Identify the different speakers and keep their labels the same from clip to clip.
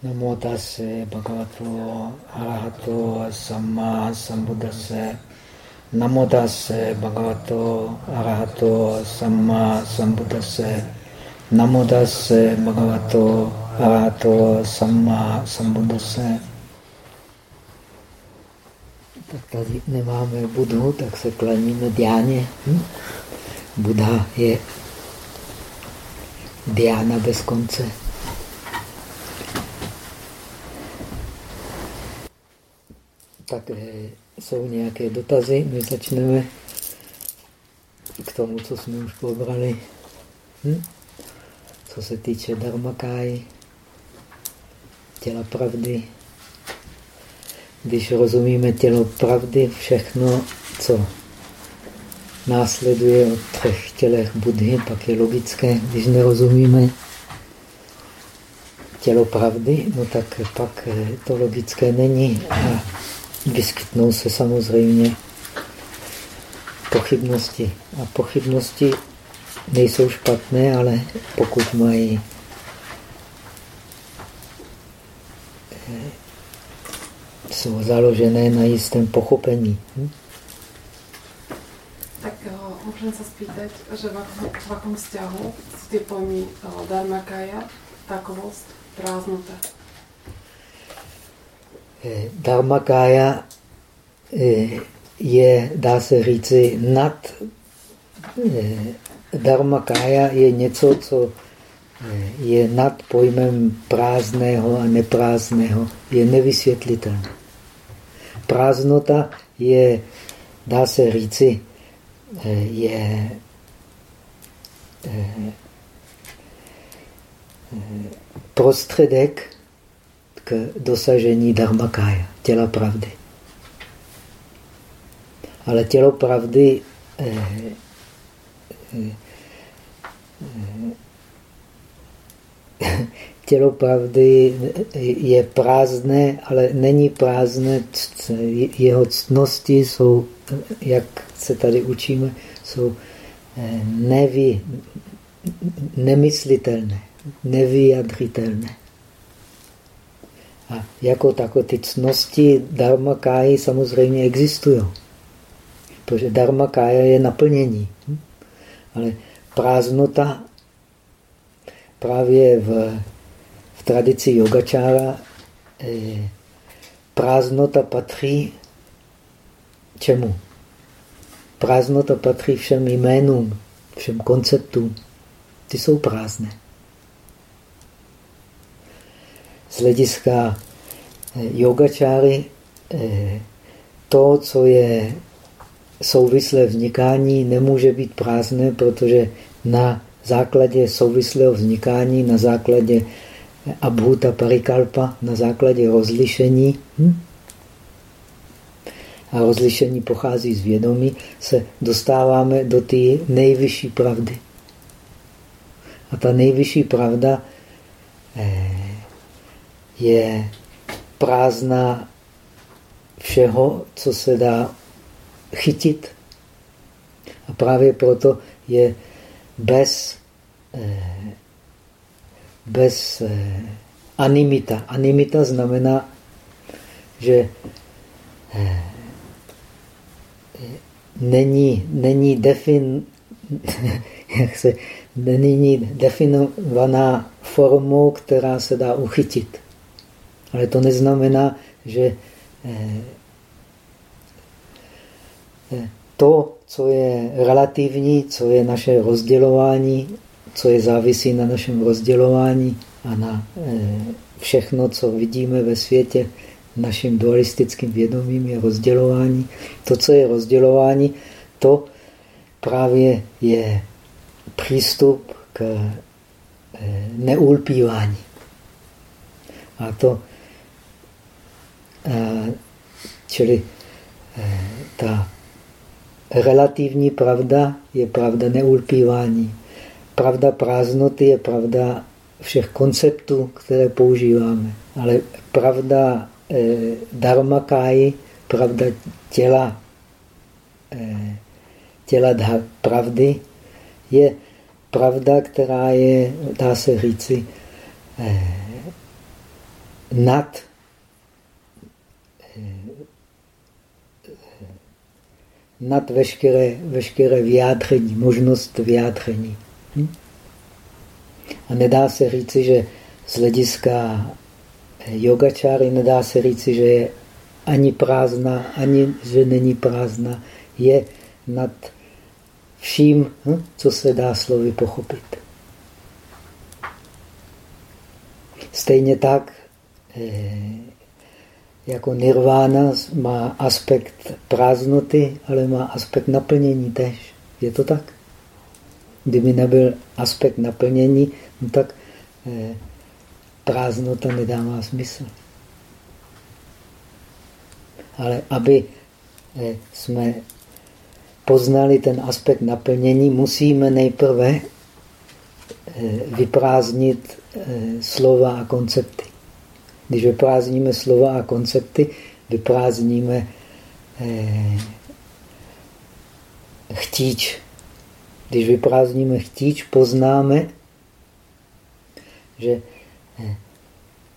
Speaker 1: Namo tase bhagavato arahato samma sambuddhase. Namo tase bhagavato arahato samma sambuddhase. Namo tase bhagavato arahato samma sambuddhase. Tak tady nemáme Budhu, tak se klaníme Diáně. Hm? Buddha je Diana bez konce. Tak eh, jsou nějaké dotazy, my začneme k tomu, co jsme už pobrali. Hm? Co se týče dharmakáji, těla pravdy. Když rozumíme tělo pravdy, všechno, co následuje od třech tělech Budhy, pak je logické. Když nerozumíme tělo pravdy, no tak pak to logické není. A vyskytnou se samozřejmě pochybnosti. A pochybnosti nejsou špatné, ale pokud mají eh, jsou založené na jistém pochopení. Hm?
Speaker 2: Tak uh, můžeme se spýtat, že v jakom vzťahu ty pojmy uh, dharmakaya, takovost, prázdnota?
Speaker 1: Eh, Dharmakaya eh, je, dá se říci, nad eh, Dharmakaya je něco, co je nad pojmem prázdného a neprázdného, je nevysvětlitelné. Prázdnota je, dá se říci, je prostředek k dosažení dharmakája, těla pravdy. Ale tělo pravdy eh, eh, eh, tělo pravdy je prázdné, ale není prázdné. Jeho ctnosti jsou, jak se tady učíme, jsou nevy, nemyslitelné, nevyjadřitelné. A jako takové ty cnosti dharmakáji samozřejmě existují. Protože dharmakája je naplnění. Hm? Ale prázdnota právě v, v tradici yogačára eh, prázdnota patří čemu? Prázdnota patří všem jménům, všem konceptům. Ty jsou prázdné z hlediska eh, yogačáry eh, to, co je souvislé vznikání, nemůže být prázdné, protože na základě souvislého vznikání, na základě abhuta parikalpa, na základě rozlišení, hm? a rozlišení pochází z vědomí, se dostáváme do té nejvyšší pravdy. A ta nejvyšší pravda eh, je prázdná všeho, co se dá chytit. A právě proto je bez, eh, bez eh, animita. Animita znamená, že eh, není, není defin, jak se, není definovaná formou, která se dá uchytit. Ale to neznamená, že eh, eh, to, co je relativní, co je naše rozdělování, co je závisí na našem rozdělování a na eh, všechno, co vidíme ve světě, naším dualistickým vědomím je rozdělování. To, co je rozdělování, to právě je přístup k neulpívání. A to čili eh, ta relativní pravda je pravda neulpívání. Pravda prázdnoty je pravda všech konceptů, které používáme. Ale pravda eh, dharmakáji, pravda těla, eh, těla pravdy, je pravda, která je, dá se říci, eh, nad nad veškeré, veškeré vyjádření, možnost vyjádření. Hm? A nedá se říci, že z hlediska yogačáry nedá se říci, že je ani prázdná, ani že není prázdná. Je nad vším, hm, co se dá slovy pochopit. Stejně tak, eh, jako nirvána má aspekt prázdnoty, ale má aspekt naplnění tež. Je to tak? Kdyby nebyl aspekt naplnění, no tak eh, prázdnota nedává smysl. Ale aby eh, jsme poznali ten aspekt naplnění, musíme nejprve eh, vyprázdnit slova a koncepty. Když vyprázdníme slova a koncepty, vyprázdníme eh, chtíč. Když vyprázdníme chtíč, poznáme, že eh,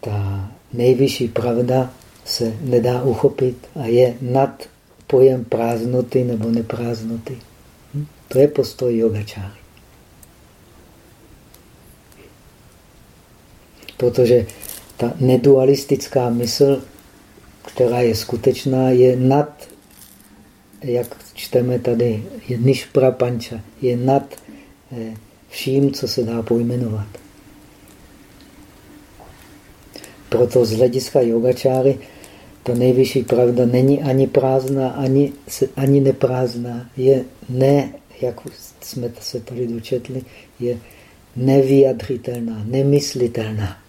Speaker 1: ta nejvyšší pravda se nedá uchopit a je nad pojem prázdnoty nebo neprázdnoty. Hm? To je postoj yogačáry. Protože ta nedualistická mysl, která je skutečná, je nad, jak čteme tady, je nišpra panča, je nad eh, vším, co se dá pojmenovat. Proto z hlediska yogačáry ta nejvyšší pravda není ani prázdná, ani, ani neprázdná. Je ne, jak jsme se tady dočetli, je nevyjadřitelná, nemyslitelná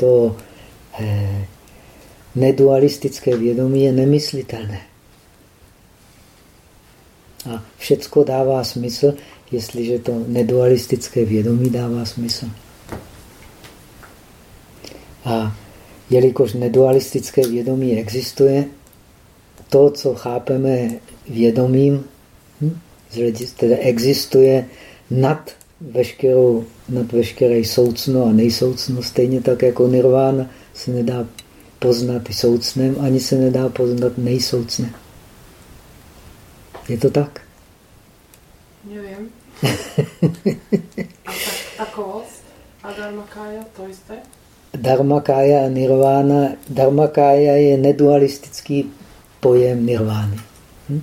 Speaker 1: to eh, nedualistické vědomí je nemyslitelné. A všecko dává smysl, jestliže to nedualistické vědomí dává smysl. A jelikož nedualistické vědomí existuje, to, co chápeme vědomím, hm, tedy existuje nad veškerou, nad veškeré soucno a nejsoucno, stejně tak jako nirvána se nedá poznat soucnem, ani se nedá poznat nejsoucnem. Je to tak?
Speaker 2: Nevím. a tak, takovost a dharmakája to jste?
Speaker 1: Dharmakája a nirvána. Dharmakája je nedualistický pojem nirvány. Hm?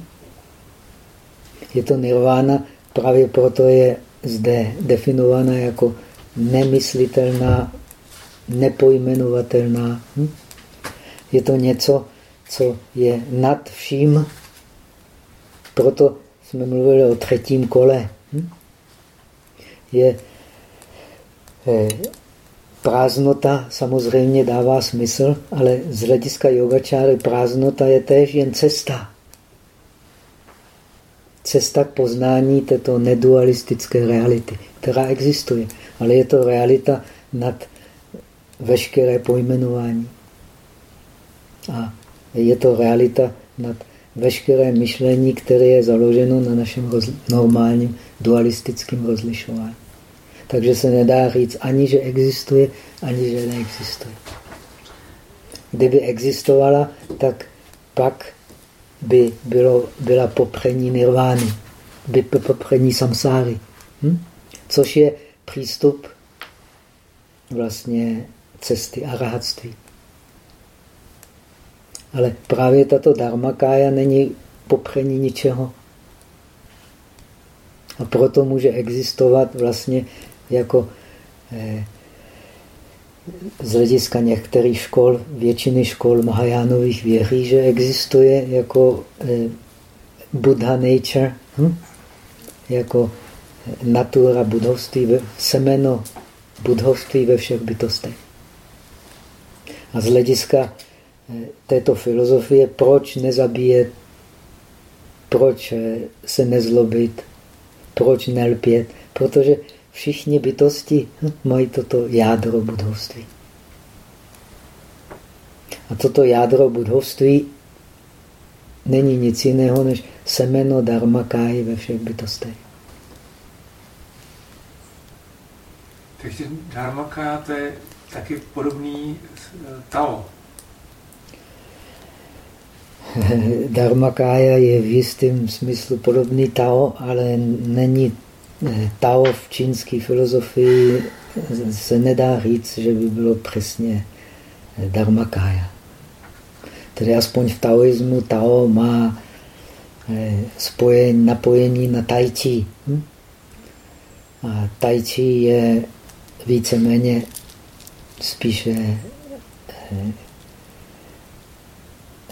Speaker 1: Je to nirvána, právě proto je zde definovaná jako nemyslitelná, nepojmenovatelná. Hm? Je to něco, co je nad vším. Proto jsme mluvili o třetím kole. Hm? Je eh, prázdnota samozřejmě dává smysl, ale z hlediska yogačáry prázdnota je též jen cesta cesta k poznání této nedualistické reality, která existuje. Ale je to realita nad veškeré pojmenování. A je to realita nad veškeré myšlení, které je založeno na našem normálním dualistickém rozlišování. Takže se nedá říct ani, že existuje, ani, že neexistuje. Kdyby existovala, tak pak by bylo, byla popření nirvány, by popření samsáry. Hm? Což je přístup vlastně cesty arahatství. Ale právě tato dharmakája není popření ničeho. A proto může existovat vlastně jako eh, z hlediska některých škol, většiny škol Mahajánových věří, že existuje jako eh, Buddha nature, hm? jako natura budovství, semeno budovství ve všech bytostech. A z hlediska eh, této filozofie, proč nezabíjet, proč eh, se nezlobit, proč nelpět, protože všichni bytosti mají toto jádro budovství. A toto jádro budovství není nic jiného než semeno dharmakáji ve všech bytostech.
Speaker 3: Takže dharmakája to je taky podobný Tao.
Speaker 1: Dharmakaya je v jistém smyslu podobný Tao, ale není eh, Tao v čínské filozofii se nedá říct, že by bylo přesně eh, Dharmakaya. Tedy aspoň v taoismu Tao má eh, spojení, napojení na tai chi. Hm? A tai chi je víceméně spíše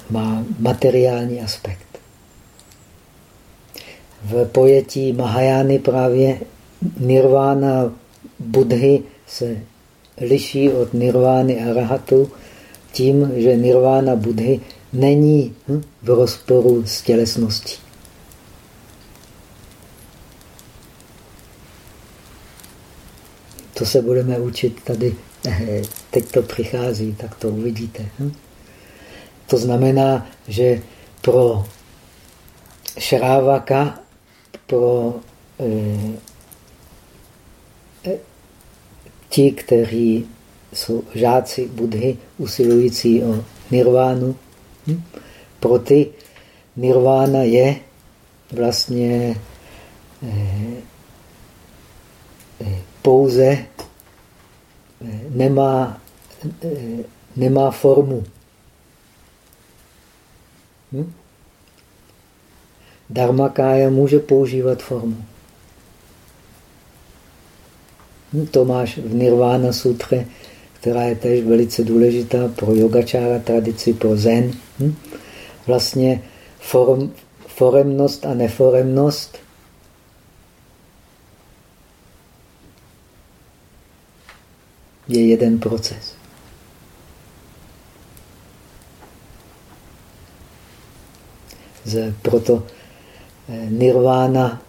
Speaker 1: má materiální aspekt. V pojetí Mahajány právě nirvána Budhy se liší od nirvány arahatu tím, že nirvána Budhy není hm, v rozporu s tělesností. To se budeme učit tady. Teď to přichází, tak to uvidíte. Hm? To znamená, že pro šrávaka, pro eh, eh, ti, kteří jsou žáci Budhy, usilující o nirvánu, hm? pro ty nirvána je vlastně eh, eh pouze eh, nemá, eh, nemá formu. Hm? Dharmakája může používat formu. Hm? To máš v Nirvana sutře, která je tež velice důležitá pro yogačára tradici, pro zen. Hm? Vlastně form, foremnost a neforemnost je jeden proces. proto eh, nirvána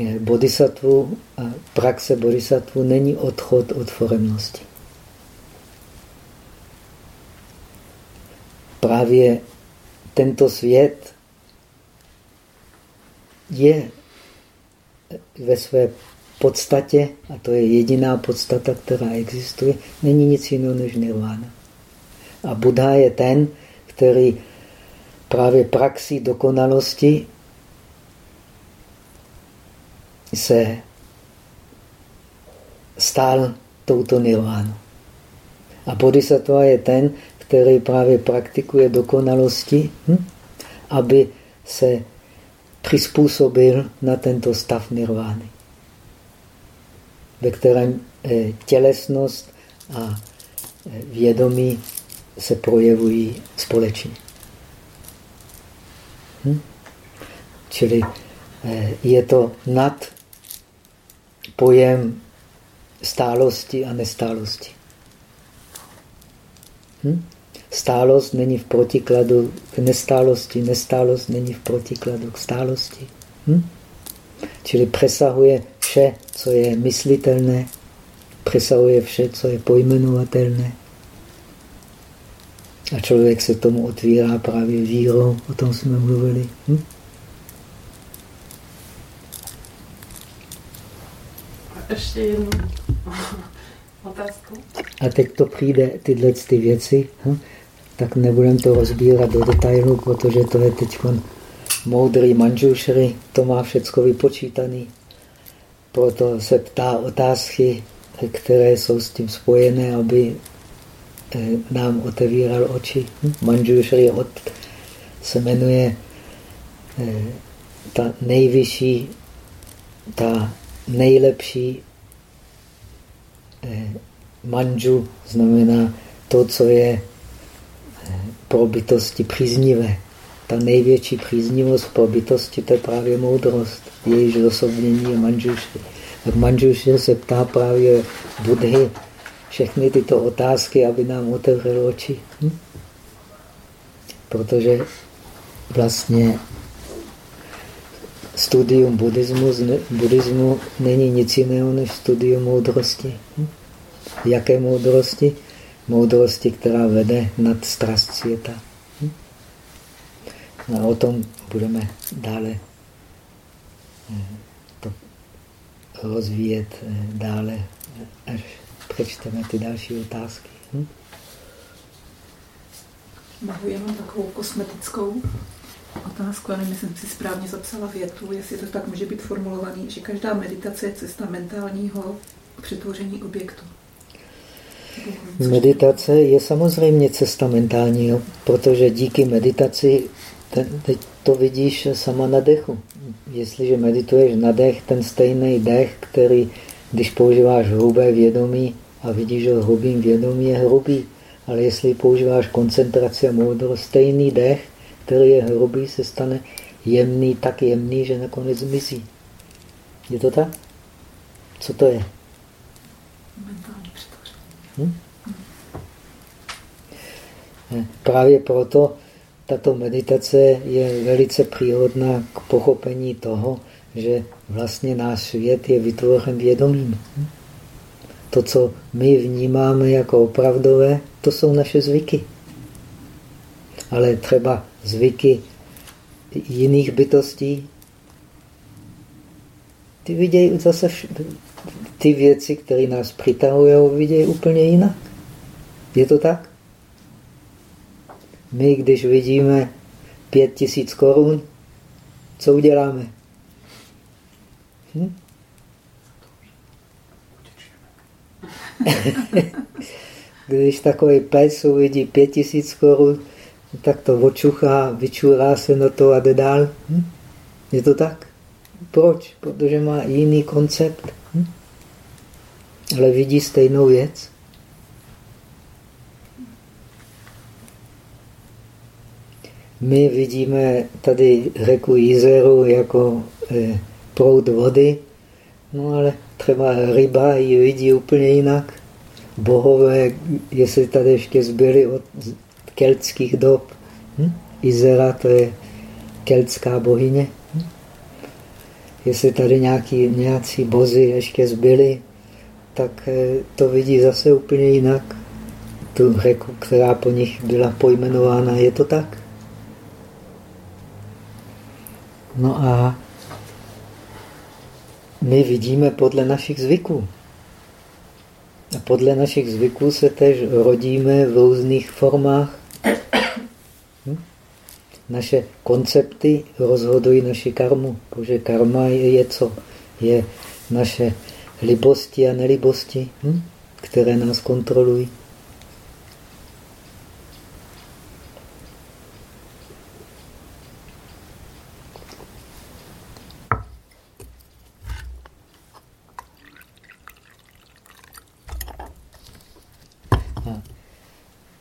Speaker 1: eh, bodhisattvu a praxe bodhisattvu není odchod od foremnosti. Právě tento svět je ve své podstatě, a to je jediná podstata, která existuje, není nic jiného než nirvána. A Buddha je ten, který právě praxi dokonalosti se stál touto nirvánu. A bodhisattva je ten, který právě praktikuje dokonalosti, hm? aby se přizpůsobil na tento stav nirvány, ve kterém eh, tělesnost a eh, vědomí se projevují společně. Hm? Čili eh, je to nad pojem stálosti a nestálosti. Hm? Stálost není v protikladu k nestálosti, nestálost není v protikladu k stálosti. Hm? Čili přesahuje vše, co je myslitelné, přesahuje vše, co je pojmenovatelné. A člověk se tomu otvírá právě vírou, o tom jsme mluvili. Hm?
Speaker 2: Ještě jednu otázku.
Speaker 1: A teď to přijde, tyhle ty věci, hm? tak nebudem to rozbírat do detailu, protože to je teď moudrý manžušry, to má všecko vypočítaný. Proto se ptá otázky, které jsou s tím spojené, aby nám otevíral oči. Manjushri od se jmenuje eh, ta nejvyšší, ta nejlepší eh, manžu, znamená to, co je pro bytosti příznivé. Ta největší příznivost pro bytosti, to je právě moudrost. Jejíž osobnění je manžušry. Tak manžušry se ptá právě Budhy, všechny tyto otázky, aby nám otevřel oči. Hm? Protože vlastně studium buddhismu, buddhismu není nic jiného než studium moudrosti. Hm? Jaké moudrosti? Moudrosti, která vede nad strast světa. Hm? No a o tom budeme dále eh, to rozvíjet eh, dále, až přečteme ty další otázky. Hm?
Speaker 4: Mohu jenom takovou kosmetickou otázku, ale nevím, si správně zapsala větu, jestli to tak může být formulovaný, že každá meditace je cesta mentálního přetvoření objektu.
Speaker 1: Meditace je samozřejmě cesta mentálního, protože díky meditaci ten, teď to vidíš sama na dechu. Jestliže medituješ na dech, ten stejný dech, který, když používáš hrubé vědomí a vidíš ho hrubým vědomí, je hrubý. Ale jestli používáš koncentraci a moudrost, stejný dech, který je hrubý, se stane jemný, tak jemný, že nakonec zmizí. Je to tak? Co to je? Hm? Právě proto tato meditace je velice příhodná k pochopení toho, že vlastně náš svět je vytvořen vědomím. To, co my vnímáme jako opravdové, to jsou naše zvyky. Ale třeba zvyky jiných bytostí, ty vidějí zase ty věci, které nás přitahují, vidějí úplně jinak. Je to tak? My, když vidíme pět tisíc korun, co uděláme? Hm? když takový pes uvidí pět tisíc korun, tak to očuchá, vyčurá se na to a jde dál. Hm? Je to tak? Proč? Protože má jiný koncept. Hm? Ale vidí stejnou věc. My vidíme tady řeku Jizeru jako eh, proud vody, no ale třeba ryba ji vidí úplně jinak. Bohové, jestli tady ještě zbyly od keltských dob. Hm? Izera to je keltská bohyně. Hm? Jestli tady nějaký, nějací bozy ještě zbyly, tak eh, to vidí zase úplně jinak. Tu řeku, která po nich byla pojmenována, je to tak? No a my vidíme podle našich zvyků. A podle našich zvyků se tež rodíme v různých formách. Hm? Naše koncepty rozhodují naši karmu, protože karma je, je co? Je naše libosti a nelibosti, hm? které nás kontrolují.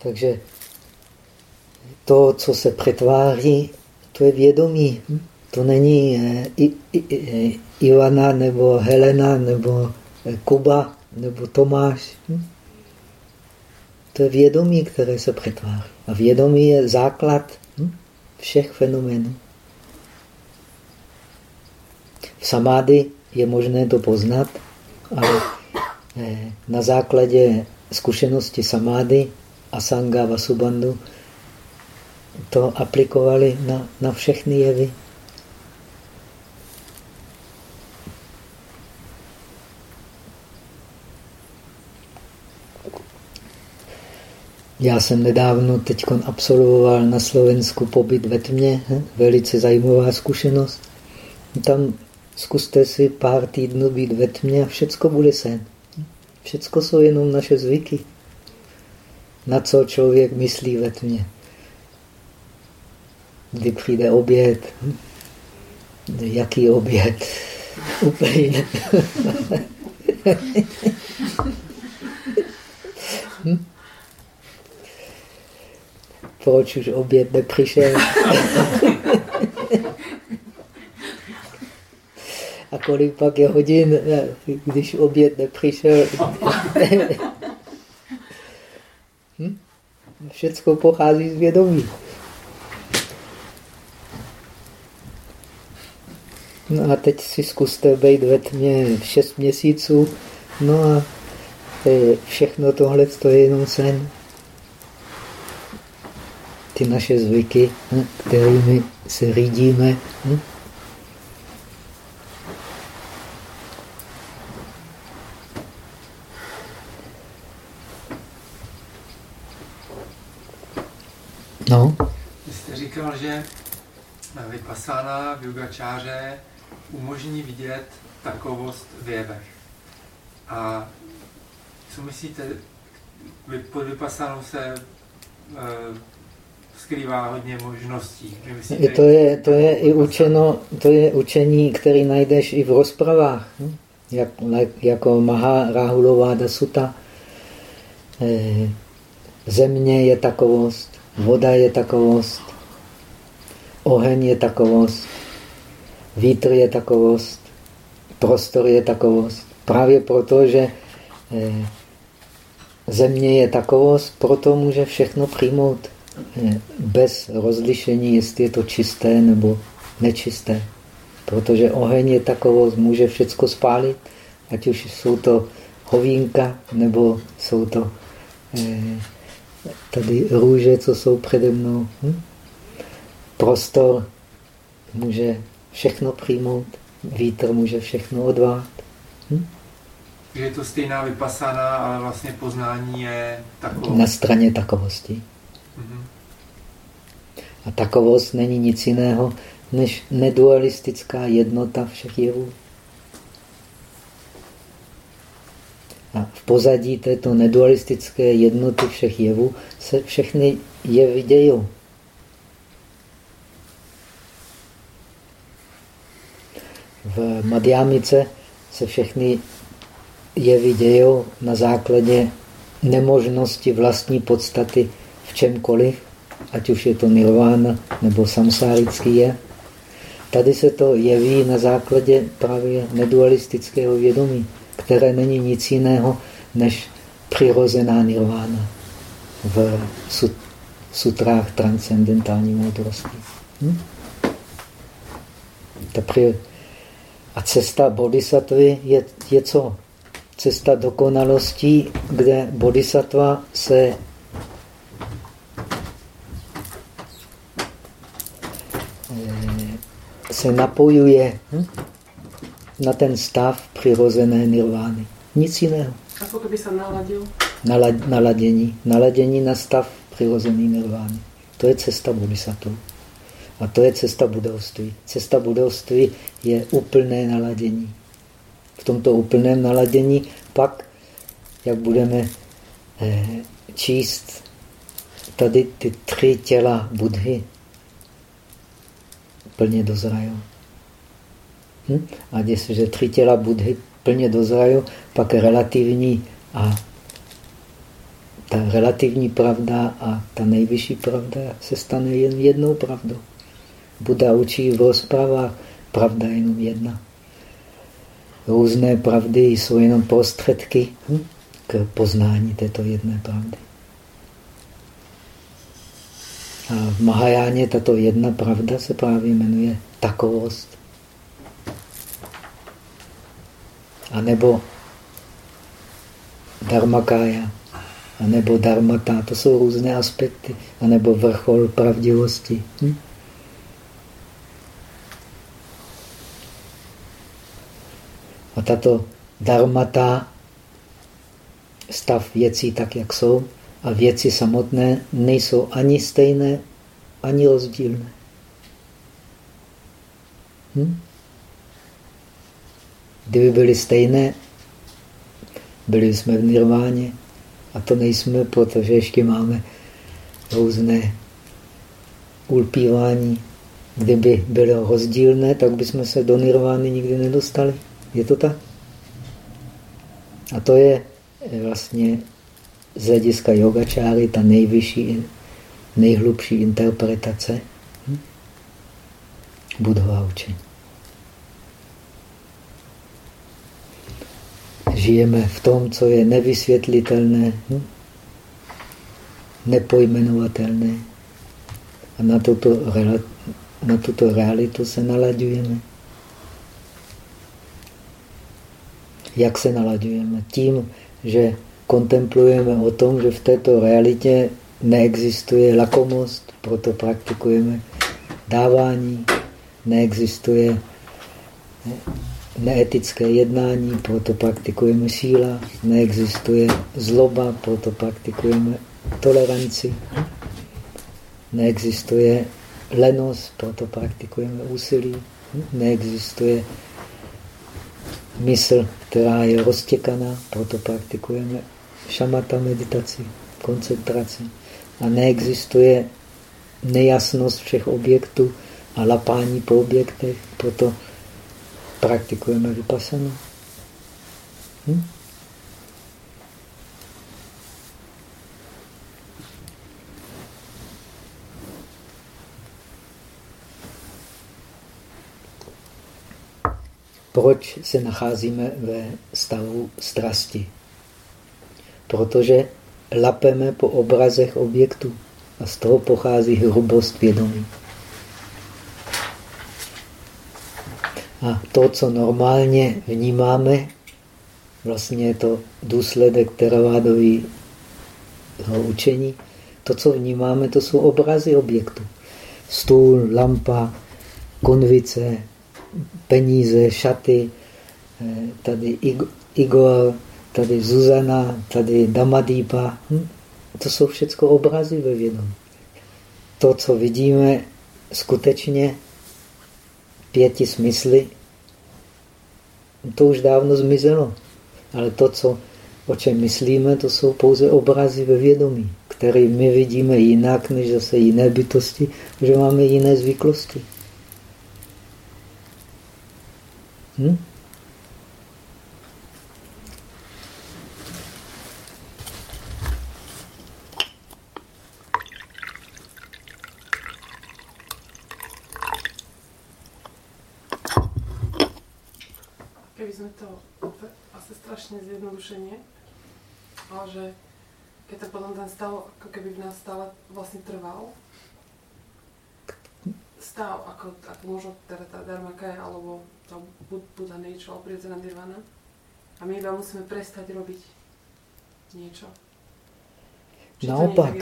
Speaker 1: Takže to, co se přetváří, to je vědomí. To není eh, I, Ivana, nebo Helena, nebo eh, Kuba, nebo Tomáš. To je vědomí, které se přetváří. A vědomí je základ všech fenoménů. V samády je možné to poznat, ale eh, na základě zkušenosti samády Asanga Vasubandhu to aplikovali na, na všechny jevy. Já jsem nedávno teď absolvoval na Slovensku pobyt ve tmě, velice zajímavá zkušenost. Tam zkuste si pár týdnů být ve tmě a všecko bude sen. Všecko jsou jenom naše zvyky na co člověk myslí ve tmě. Kdy přijde oběd, jaký oběd, úplně. hm? Proč už oběd nepřišel? A kolik pak je hodin, když oběd nepřišel? Hm? Všecko pochází z vědomí. No a teď si zkuste být ve tmě 6 měsíců, no a všechno tohle to je jenom sen. Ty naše zvyky, hm, kterými se řídíme. No.
Speaker 3: Vy jste říkal, že vypasána v yogačáře umožní vidět takovost v jevech. A co myslíte, pod vypasanou se e, skrývá hodně možností.
Speaker 1: Myslíte, to, je, to je i učeno, to je učení, který najdeš i v rozpravách. Hm? Jak, jako Maha Rahulová Dasuta. E, země je takovost, voda je takovost, oheň je takovost, vítr je takovost, prostor je takovost. Právě proto, že eh, země je takovost, proto může všechno přijmout. Eh, bez rozlišení, jestli je to čisté nebo nečisté. Protože oheň je takovost, může všechno spálit, ať už jsou to hovínka, nebo jsou to eh, tady růže, co jsou přede mnou. Hm? Prostor může všechno přijmout, vítr může všechno odvát. Hm?
Speaker 3: Že je to stejná vypasaná, ale vlastně poznání je takovost.
Speaker 1: Na straně takovosti. Mm-hmm. A takovost není nic jiného, než nedualistická jednota všech jevů. A v pozadí této nedualistické jednoty všech jevů se všechny jevy dějí. V Madhyamice se všechny jevy dějí na základě nemožnosti vlastní podstaty v čemkoliv, ať už je to nirvana nebo samsárický je. Tady se to jeví na základě právě nedualistického vědomí, které není nic jiného než přirozená nirvana v sutrách transcendentální moudrosti. Hm? A cesta bodhisattvy je, je co? Cesta dokonalosti, kde bodhisattva se se napojuje hm? Na ten stav přirozené nirvány. Nic jiného.
Speaker 2: A pokud by se naladil?
Speaker 1: Nalad, naladění. Naladění na stav přirozený nirvány. To je cesta bodhisattva. A to je cesta budovství. Cesta budovství je úplné naladění. V tomto úplném naladění pak, jak budeme eh, číst tady ty tři těla Budhy, plně dozrají. Hm? A jestliže tři těla Budhy plně dozrají, pak relativní a ta relativní pravda a ta nejvyšší pravda se stane jen jednou pravdou. Buda učí v rozprávách, pravda je jenom jedna. Různé pravdy jsou jenom prostředky hm, k poznání této jedné pravdy. A v Mahajáně tato jedna pravda se právě jmenuje takovost. A nebo dharmakája, a nebo dharmata, to jsou různé aspekty, a nebo vrchol pravdivosti. Hm? A tato dharmata, stav věcí tak, jak jsou, a věci samotné nejsou ani stejné, ani rozdílné. Hm? Kdyby byly stejné, byli jsme v nirváně. A to nejsme, protože ještě máme různé ulpívání. Kdyby bylo rozdílné, tak bychom se do nirvány nikdy nedostali. Je to tak? A to je vlastně z hlediska yogačáry ta nejvyšší, nejhlubší interpretace hm? budova učení. Žijeme v tom, co je nevysvětlitelné, hm? nepojmenovatelné. A na tuto, na tuto realitu se nalaďujeme. Jak se nalaďujeme? Tím, že kontemplujeme o tom, že v této realitě neexistuje lakomost, proto praktikujeme dávání, neexistuje neetické jednání, proto praktikujeme síla, neexistuje zloba, proto praktikujeme toleranci. Neexistuje lenost, proto praktikujeme úsilí. Neexistuje mysl, která je roztěkaná, proto praktikujeme šamata meditaci, koncentraci. A neexistuje nejasnost všech objektů a lapání po objektech, proto praktikujeme vypasanu. Hm? Proč se nacházíme ve stavu strasti? Protože lapeme po obrazech objektů a z toho pochází hrubost vědomí. A to, co normálně vnímáme, vlastně je to důsledek teravádového učení. To, co vnímáme, to jsou obrazy objektů. Stůl, lampa, konvice, peníze, šaty, eh, tady Igor, tady Zuzana, tady Damadýpa. Hm? To jsou všechno obrazy ve vědomí. To, co vidíme skutečně pěti smysly, to už dávno zmizelo. Ale to, co, o čem myslíme, to jsou pouze obrazy ve vědomí, které my vidíme jinak než zase jiné bytosti, že máme jiné zvyklosti. Hm?
Speaker 2: Keby sme to asi strašne zjednodušenie, ale že keď to potom ten stav ako keby v nás stále vlastne trval, stav, ako, ako možno teda tá Dharmakaya alebo to Buddha niečo, prirodzená nirvana. A my iba musíme prestať robiť niečo.
Speaker 1: Či naopak.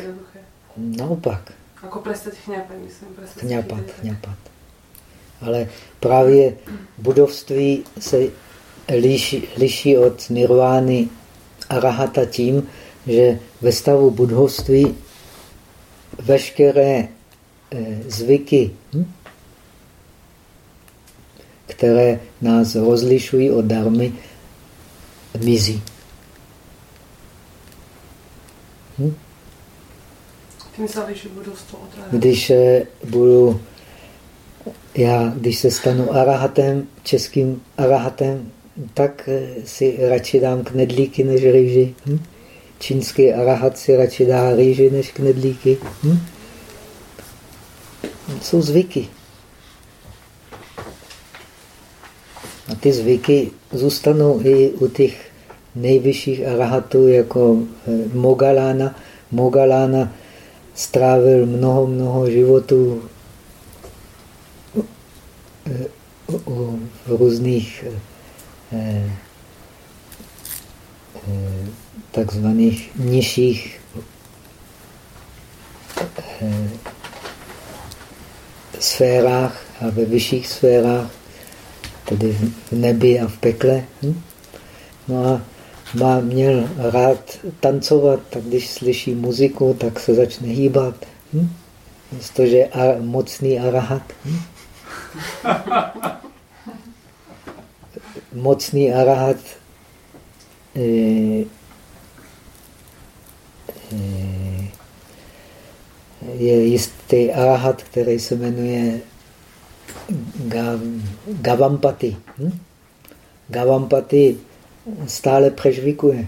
Speaker 1: Naopak.
Speaker 2: Ako prestať chňapať, myslím.
Speaker 1: Prestať chňapať, chňapať. Ale právě budovství se liší, liší od nirvány arahata tím, že ve stavu budhovství veškeré Eh, zvyky, hm? které nás rozlišují od darmy, mizí. Hm? Když eh, budu, já, když se stanu arahatem, českým arahatem, tak eh, si radši dám knedlíky než rýži. Hm? Čínský arahat si radši dá rýži než knedlíky. Hm? jsou zvyky. A ty zvyky zůstanou i u těch nejvyšších arahatů, jako eh, Mogalána. Mogalána strávil mnoho, mnoho životů v různých eh, takzvaných nižších sférách a ve vyšších sférách, tedy v nebi a v pekle. Hm? No a má, měl rád tancovat, tak když slyší muziku, tak se začne hýbat. Hm? Protože ar, mocný arahat. Hm? mocný arahat e, e, je jistý arahat, který se jmenuje Gavampati. Hm? Gavampati stále přežvikuje.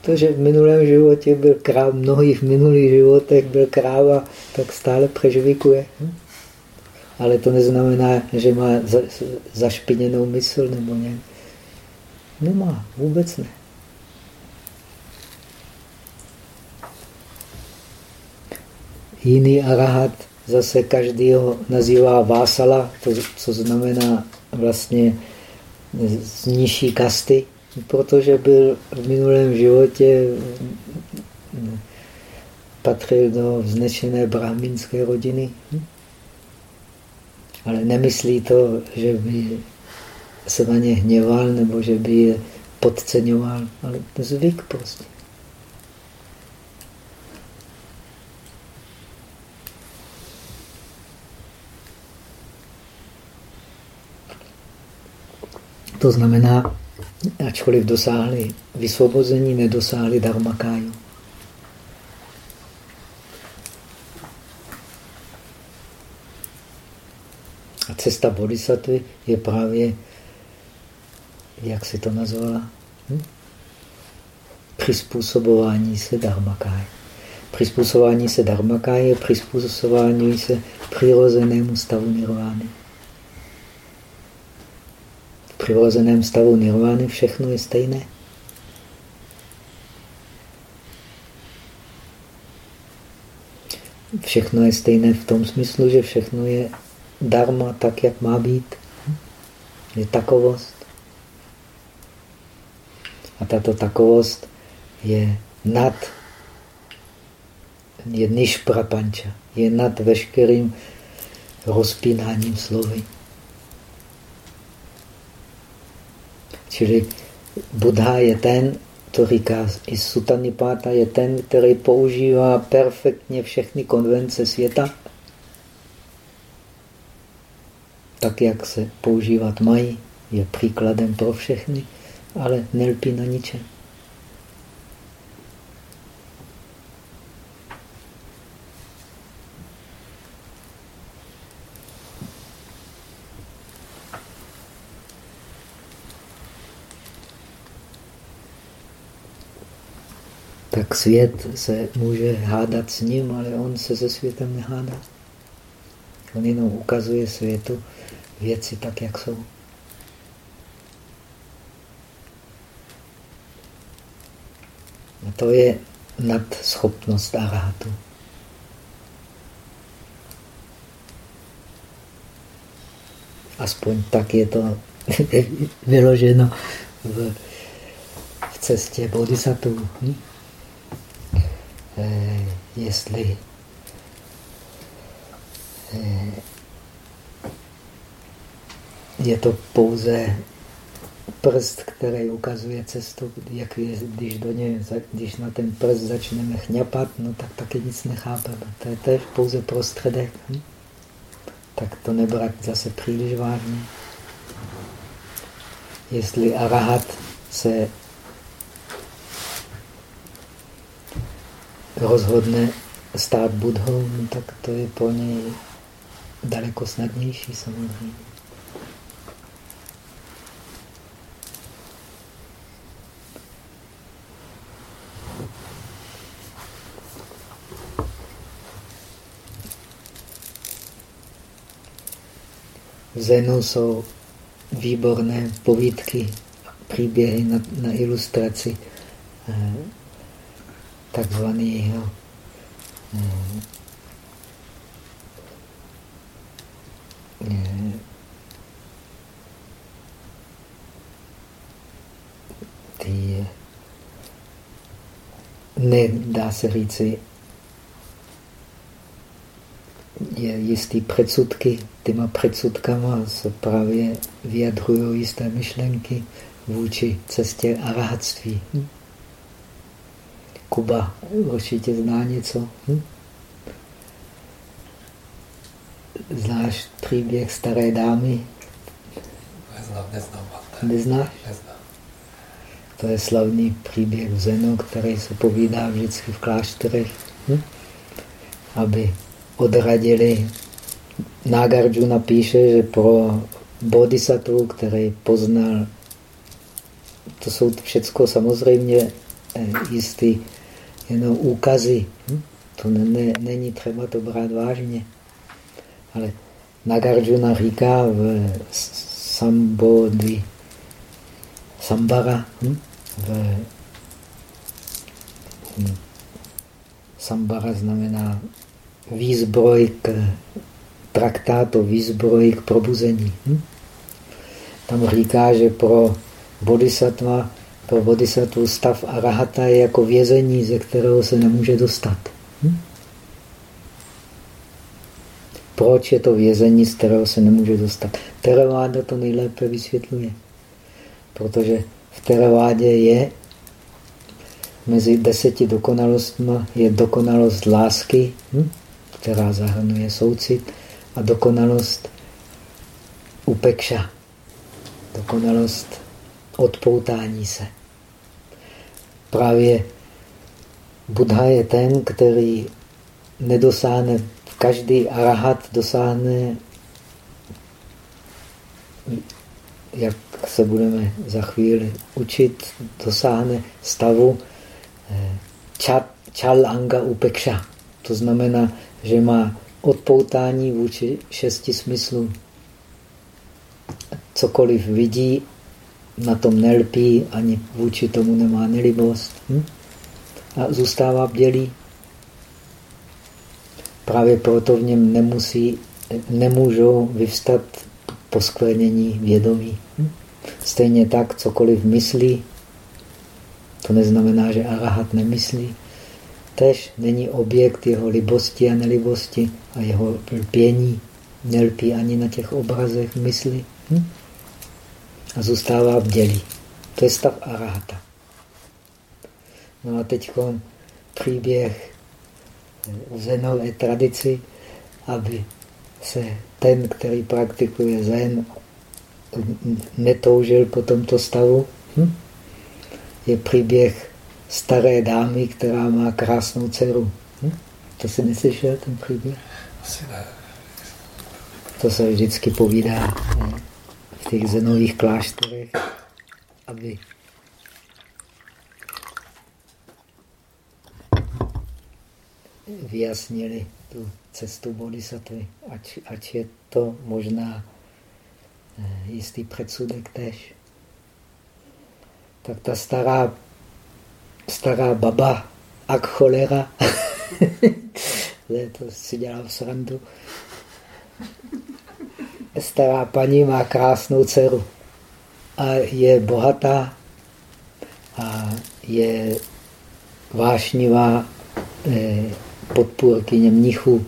Speaker 1: To, že v minulém životě byl kráv, mnohých v minulých životech byl kráva, tak stále přežvikuje. Hm? Ale to neznamená, že má zašpiněnou mysl nebo ne. Nemá, vůbec ne. Jiný arahat zase každý ho nazývá vásala, to, co znamená vlastně z nižší kasty, protože byl v minulém životě patřil do vznešené brahminské rodiny ale nemyslí to, že by se na ně hněval nebo že by je podceňoval, ale zvyk prostě. To znamená, ačkoliv dosáhli vysvobození, nedosáhli dharmakáju. Cesta bodhisattvy je právě, jak si to nazvala, hm? přizpůsobování se dharmakáji. Přizpůsobování se dharmakáji je přizpůsobování se přirozenému stavu nirvány. V přirozeném stavu nirvány všechno je stejné. Všechno je stejné v tom smyslu, že všechno je dharma tak, jak má být. Je takovost. A tato takovost je nad, je nišprapanča, je nad veškerým rozpínáním slovy. Čili Buddha je ten, to říká i Sutanipáta, je ten, který používá perfektně všechny konvence světa, tak, jak se používat mají, je příkladem pro všechny, ale nelpí na ničem. tak svět se může hádat s ním, ale on se se světem nehádá. On jenom ukazuje světu věci tak, jak jsou. A to je nad schopnost arátu. Aspoň tak je to vyloženo v, v cestě bodhisattva. Hm? Eh, jestli eh, je to pouze prst, který ukazuje cestu, jak je, když, do něj, když na ten prst začneme chňapat, no tak taky nic nechápeme. To je tež pouze prostředek. Hm? Tak to nebrat zase příliš vážně. Jestli arahat se rozhodne stát budhou, no tak to je pro něj daleko snadnější samozřejmě. Zenu jsou výborné povídky, příběhy na, na ilustraci eh, takzvaného eh, eh, ty ne, dá se říci, je jistý předsudky, těma předsudkama se právě vyjadřují jisté myšlenky vůči cestě arahatství. Hm? Kuba určitě zná něco. Hm? Znáš příběh staré dámy?
Speaker 3: Neznám, neznám.
Speaker 1: Neznáš? Neznám. To je slavný příběh v Zenu, který se povídá vždycky v klášterech, hm? aby odradili. Nagarjuna píše, že pro bodhisattva, který poznal, to jsou všechno samozřejmě eh, jistý jenom úkazy. Hm? To ne, není třeba to brát vážně. Ale Nagarjuna říká v Sambodhi Sambara, hm? v hm. Sambara znamená výzbroj k traktátu, výzbroj k probuzení. Hm? Tam říká, že pro bodhisattva pro bodhisattva stav arahata je jako vězení, ze kterého se nemůže dostat. Hm? Proč je to vězení, z kterého se nemůže dostat? Teraváda to nejlépe vysvětluje. Protože v teravádě je mezi deseti dokonalostmi je dokonalost lásky, hm? Která zahrnuje soucit, a dokonalost upekša, dokonalost odpoutání se. Právě Buddha je ten, který nedosáhne, každý arahat dosáhne, jak se budeme za chvíli učit, dosáhne stavu eh, čat, čal anga upekša. To znamená, že má odpoutání vůči šesti smyslům. Cokoliv vidí, na tom nelpí, ani vůči tomu nemá nelibost. Hm? A zůstává bdělý. Právě proto v něm nemusí, nemůžou vyvstat poskvrnění vědomí. Hm? Stejně tak, cokoliv myslí, to neznamená, že arahat nemyslí. Tež není objekt jeho libosti a nelibosti a jeho lpění. Nelpí ani na těch obrazech mysli. Hm? A zůstává v dělí. To je stav arahata. No a teď příběh v zenové tradici, aby se ten, který praktikuje zen, netoužil po tomto stavu. Hm? Je příběh staré dámy, která má krásnou dceru. Hm? To si neslyšel, ten příběh? Asi ne. To se vždycky povídá ne? v těch zenových klášterech, aby vyjasnili tu cestu bodhisattvy, ač, ač je to možná eh, jistý předsudek tež. Tak ta stará stará baba ak cholera. to si dělám srandu. Stará paní má krásnou dceru a je bohatá a je vášnivá eh, podpůrkyně mnichů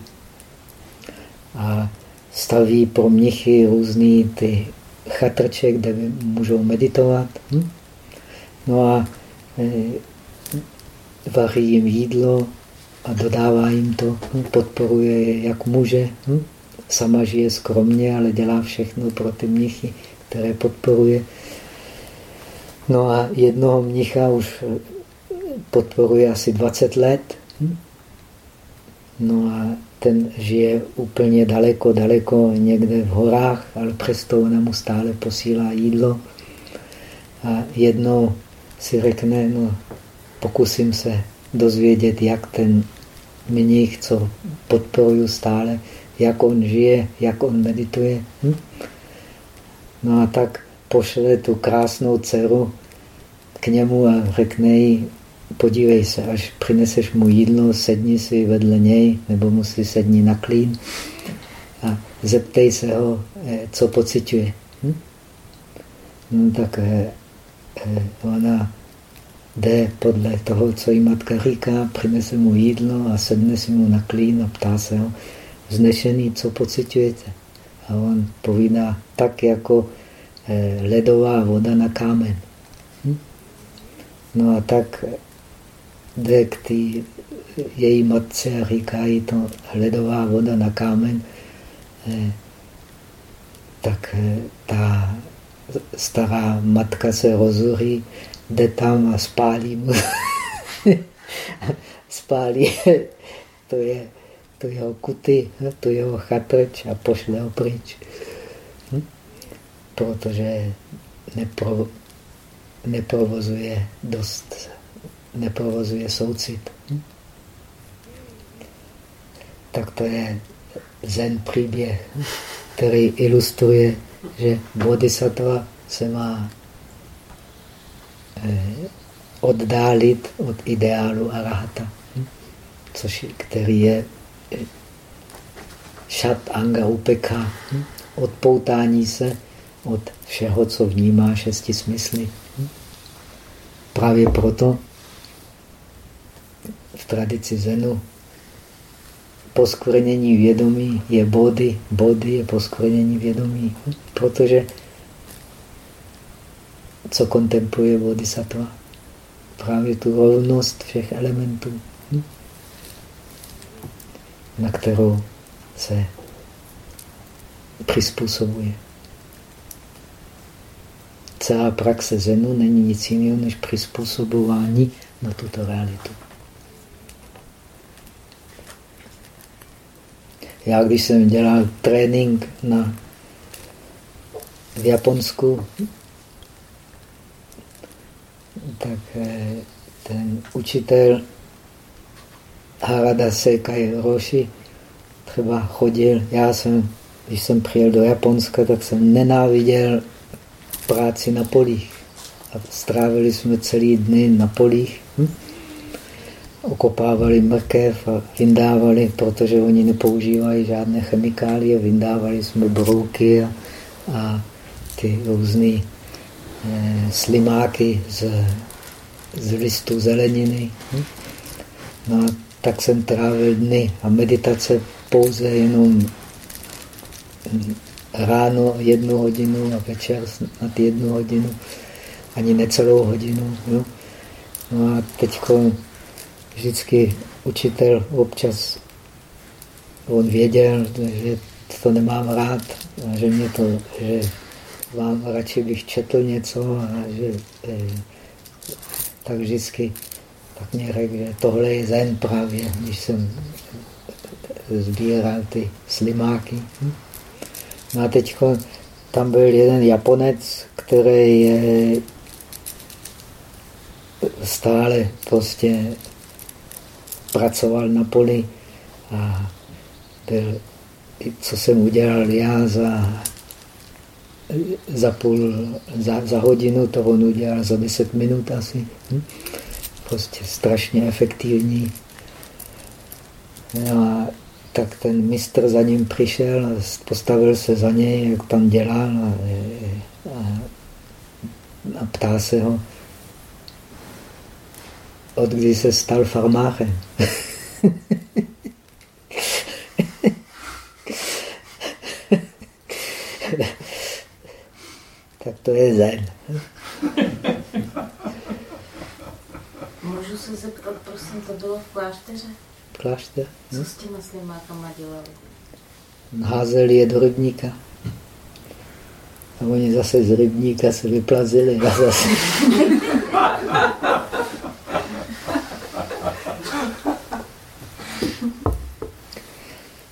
Speaker 1: a staví pro mnichy různý ty chatrček, kde můžou meditovat. Hm? No a eh, vaří jim jídlo a dodává jim to, hm, podporuje je, jak může. Hm. Sama žije skromně, ale dělá všechno pro ty mnichy, které podporuje. No a jednoho mnicha už eh, podporuje asi 20 let. Hm. No a ten žije úplně daleko, daleko někde v horách, ale přesto ona mu stále posílá jídlo. A jednou si řekne, no pokusím se dozvědět, jak ten mnich, co podporuju stále, jak on žije, jak on medituje. Hm? No a tak pošle tu krásnou dceru k němu a řekne jí, podívej se, až přineseš mu jídlo, sedni si vedle něj, nebo mu si sedni na klín a zeptej se ho, eh, co pociťuje. Hm? No tak eh, eh, ona jde podle toho, co jí matka říká, přinese mu jídlo a sedne si mu na klín a ptá se ho, vznešený, co pocitujete? A on povídá, tak jako eh, ledová voda na kámen. Hm? No a tak jde k té její matce a říká jí to ledová voda na kámen, eh, tak eh, ta stará matka se rozuří, jde tam a spálí mu. spálí to je to jeho kuty, to jeho chatrč a pošle ho pryč. Hm? Protože nepro, neprovozuje dost, neprovozuje soucit. Hm? Tak to je zen příběh, který ilustruje, že bodhisattva se má oddálit od ideálu arahata, což, který je šat eh, anga upeka, odpoutání se od všeho, co vnímá šesti smysly. Právě proto v tradici Zenu poskvrnění vědomí je body, body je poskvrnění vědomí, protože co kontempluje bodhisattva? Právě tu rovnost všech elementů, hm? na kterou se přizpůsobuje. celá praxe Zenu není nic jiného než přizpůsobování na tuto realitu. Já když jsem dělal trénink na, v Japonsku, tak eh, ten učitel Harada Sekai Roshi třeba chodil, já jsem, když jsem přijel do Japonska, tak jsem nenáviděl práci na polích. A strávili jsme celý dny na polích. Hm? Okopávali mrkev a vyndávali, protože oni nepoužívají žádné chemikálie, vyndávali jsme brouky a, a ty různé slimáky z, z listů zeleniny. No a tak jsem trávil dny a meditace pouze jenom ráno jednu hodinu a večer snad jednu hodinu, ani necelou hodinu. Jo? No a teď vždycky učitel občas, on věděl, že to nemám rád, že mě to, že vám radši bych četl něco a že eh, tak vždycky tak mě řekl, že tohle je zen právě, když jsem sbíral ty slimáky. No a teď tam byl jeden Japonec, který je stále prostě pracoval na poli a byl, co jsem udělal já za, za půl, za, za hodinu, to on udělal za deset minut asi. Hm? Prostě strašně efektivní. No a tak ten mistr za ním přišel a postavil se za něj, jak tam dělal a, a, a ptá se ho, od kdy se stal farmářem. tak to je zen.
Speaker 5: Můžu se zeptat, prosím, to bylo v klášteře?
Speaker 1: klášter.
Speaker 5: Co s těma slimákama dělali?
Speaker 1: Házeli je do rybníka. A oni zase z rybníka se vyplazili a zase...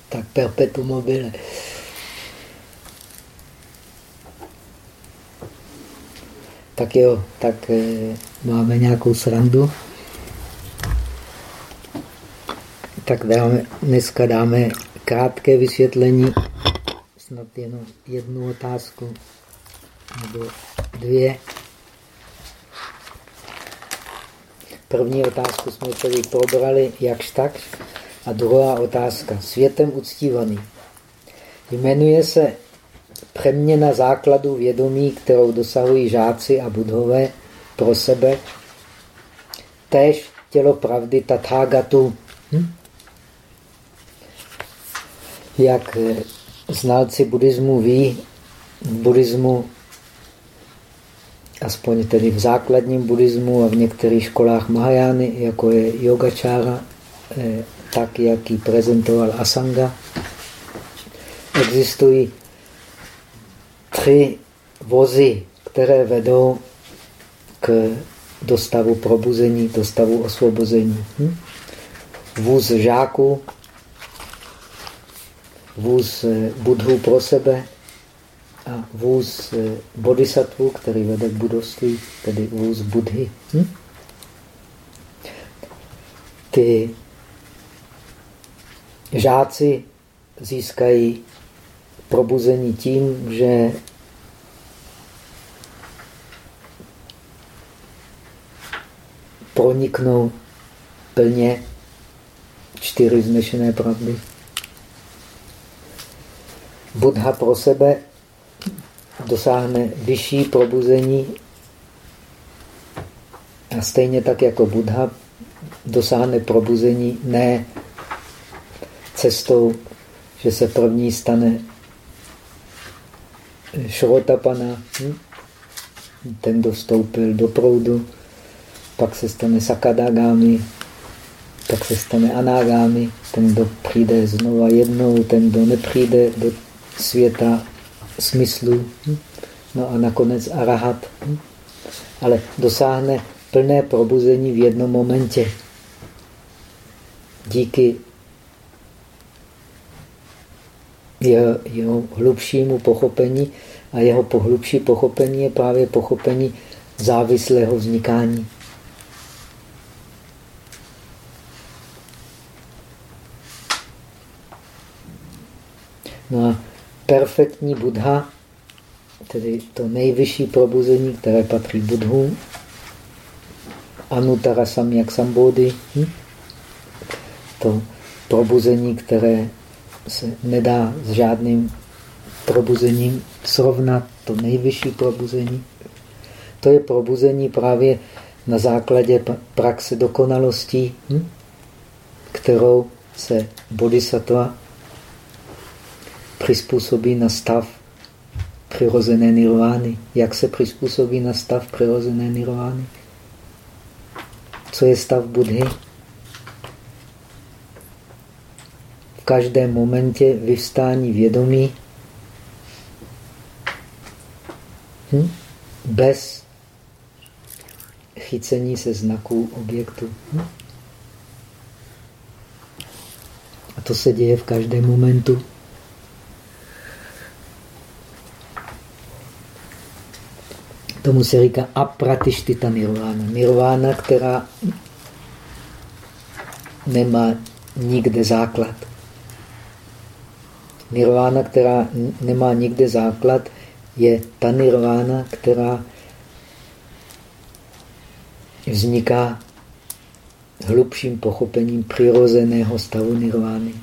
Speaker 1: tak perpetuum mobile. Tak jo, tak e, máme nějakou srandu. Tak dáme, dneska dáme krátké vysvětlení, snad jenom jednu otázku nebo dvě. První otázku jsme tedy probrali jakž tak. A druhá otázka. Světem uctívaný. Jmenuje se přeměna základu vědomí, kterou dosahují žáci a budhové pro sebe, též tělo pravdy tathagatu. Hm? jak eh, znalci buddhismu ví, v buddhismu, aspoň tedy v základním buddhismu a v některých školách Mahajány, jako je yogačára, eh, tak, jak ji prezentoval Asanga, existují tři vozy, které vedou k dostavu probuzení, dostavu osvobození. Hm? Vůz žáků, vůz eh, budhu pro sebe a vůz eh, bodhisattva, který vede k budovství, tedy vůz budhy. Hm? Ty žáci získají probuzení tím, že proniknou plně čtyři znešené pravdy. Buddha pro sebe dosáhne vyšší probuzení a stejně tak jako Buddha dosáhne probuzení ne cestou, že se první stane šrotapana, hm? ten dostoupil do proudu, pak se stane sakadagami, pak se stane anágámi, ten, kdo přijde znova jednou, ten, kdo nepřijde do světa smyslu, hm? no a nakonec arahat. Hm? Ale dosáhne plné probuzení v jednom momentě. Díky jeho, jeho hlubšímu pochopení a jeho pohlubší pochopení je právě pochopení závislého vznikání. No a perfektní Buddha, tedy to nejvyšší probuzení, které patří Budhům, Anuttara Samyak Sambodhi, to probuzení, které se nedá s žádným probuzením srovnat, to nejvyšší probuzení. To je probuzení právě na základě praxe dokonalostí, hm? kterou se bodhisattva přizpůsobí na stav přirozené nirvány. Jak se přizpůsobí na stav přirozené nirvány? Co je stav Budhy? V každém momentě vyvstání vědomí hm? bez chycení se znaků objektu. Hm? A to se děje v každém momentu. Tomu se říká apratištita nirvana. Nirvana, která nemá nikde základ. Nirvana, která nemá nikde základ, je ta nirvana, která vzniká hlubším pochopením přirozeného stavu nirvány.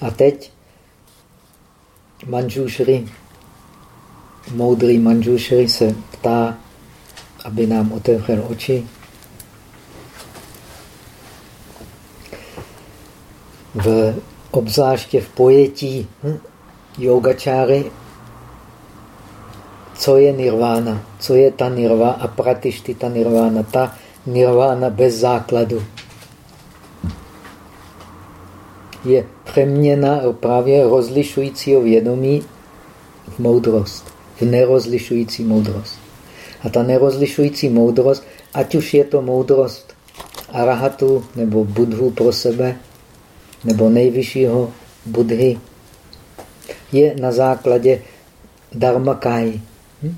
Speaker 1: A teď? Manžušry, moudrý Manžušry se ptá, aby nám otevřel oči. V, obzvláště v pojetí hm, yogačáry, co je nirvána, co je ta nirvána a pratišty ta nirvána, ta nirvána bez základu. Je přeměna právě rozlišujícího vědomí v moudrost, v nerozlišující moudrost. A ta nerozlišující moudrost, ať už je to moudrost arahatu nebo budhu pro sebe, nebo nejvyššího budhy, je na základě dharmakai, hm?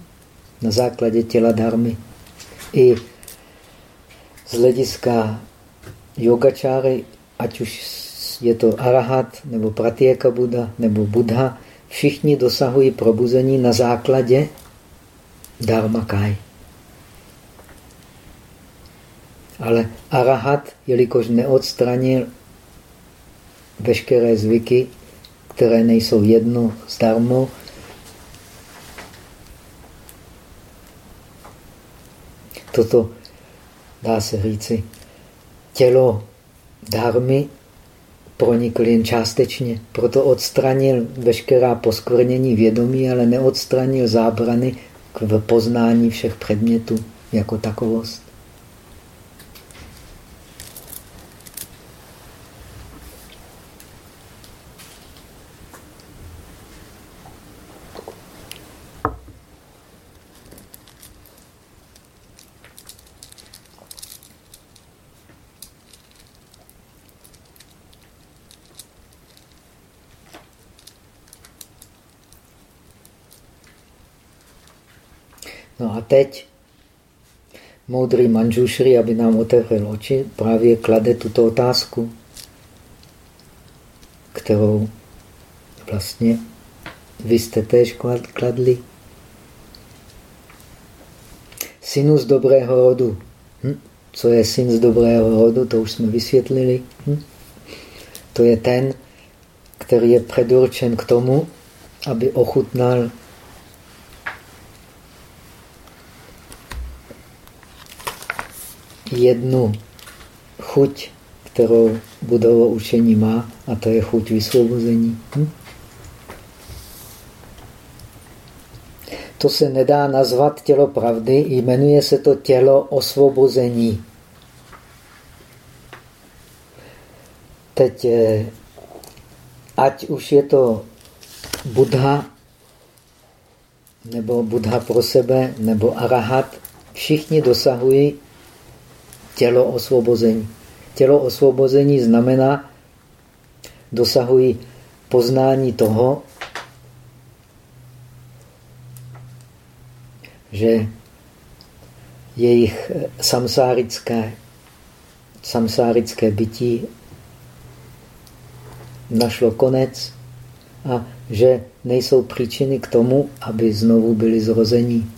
Speaker 1: na základě těla dharmy. I z hlediska yogačáry, ať už je to arahat, nebo pratyeka Buddha, nebo Buddha, všichni dosahují probuzení na základě dharmakai. Ale arahat, jelikož neodstranil veškeré zvyky, které nejsou jedno s dharmou, toto dá se říci tělo dharmy pronikl jen částečně. Proto odstranil veškerá poskvrnění vědomí, ale neodstranil zábrany k poznání všech předmětů jako takovost. No a teď moudrý Manžušri, aby nám otevřel oči, právě klade tuto otázku, kterou vlastně vy jste též kladli. Synu z dobrého rodu. Hm? Co je syn z dobrého rodu, to už jsme vysvětlili. Hm? To je ten, který je předurčen k tomu, aby ochutnal jednu chuť, kterou budovo učení má, a to je chuť vysvobození. Hm? To se nedá nazvat tělo pravdy, jmenuje se to tělo osvobození. Teď, eh, ať už je to Buddha, nebo Buddha pro sebe, nebo Arahat, všichni dosahují tělo osvobození. Tělo osvobození znamená, dosahují poznání toho, že jejich samsárické, samsárické bytí našlo konec a že nejsou příčiny k tomu, aby znovu byli zrození.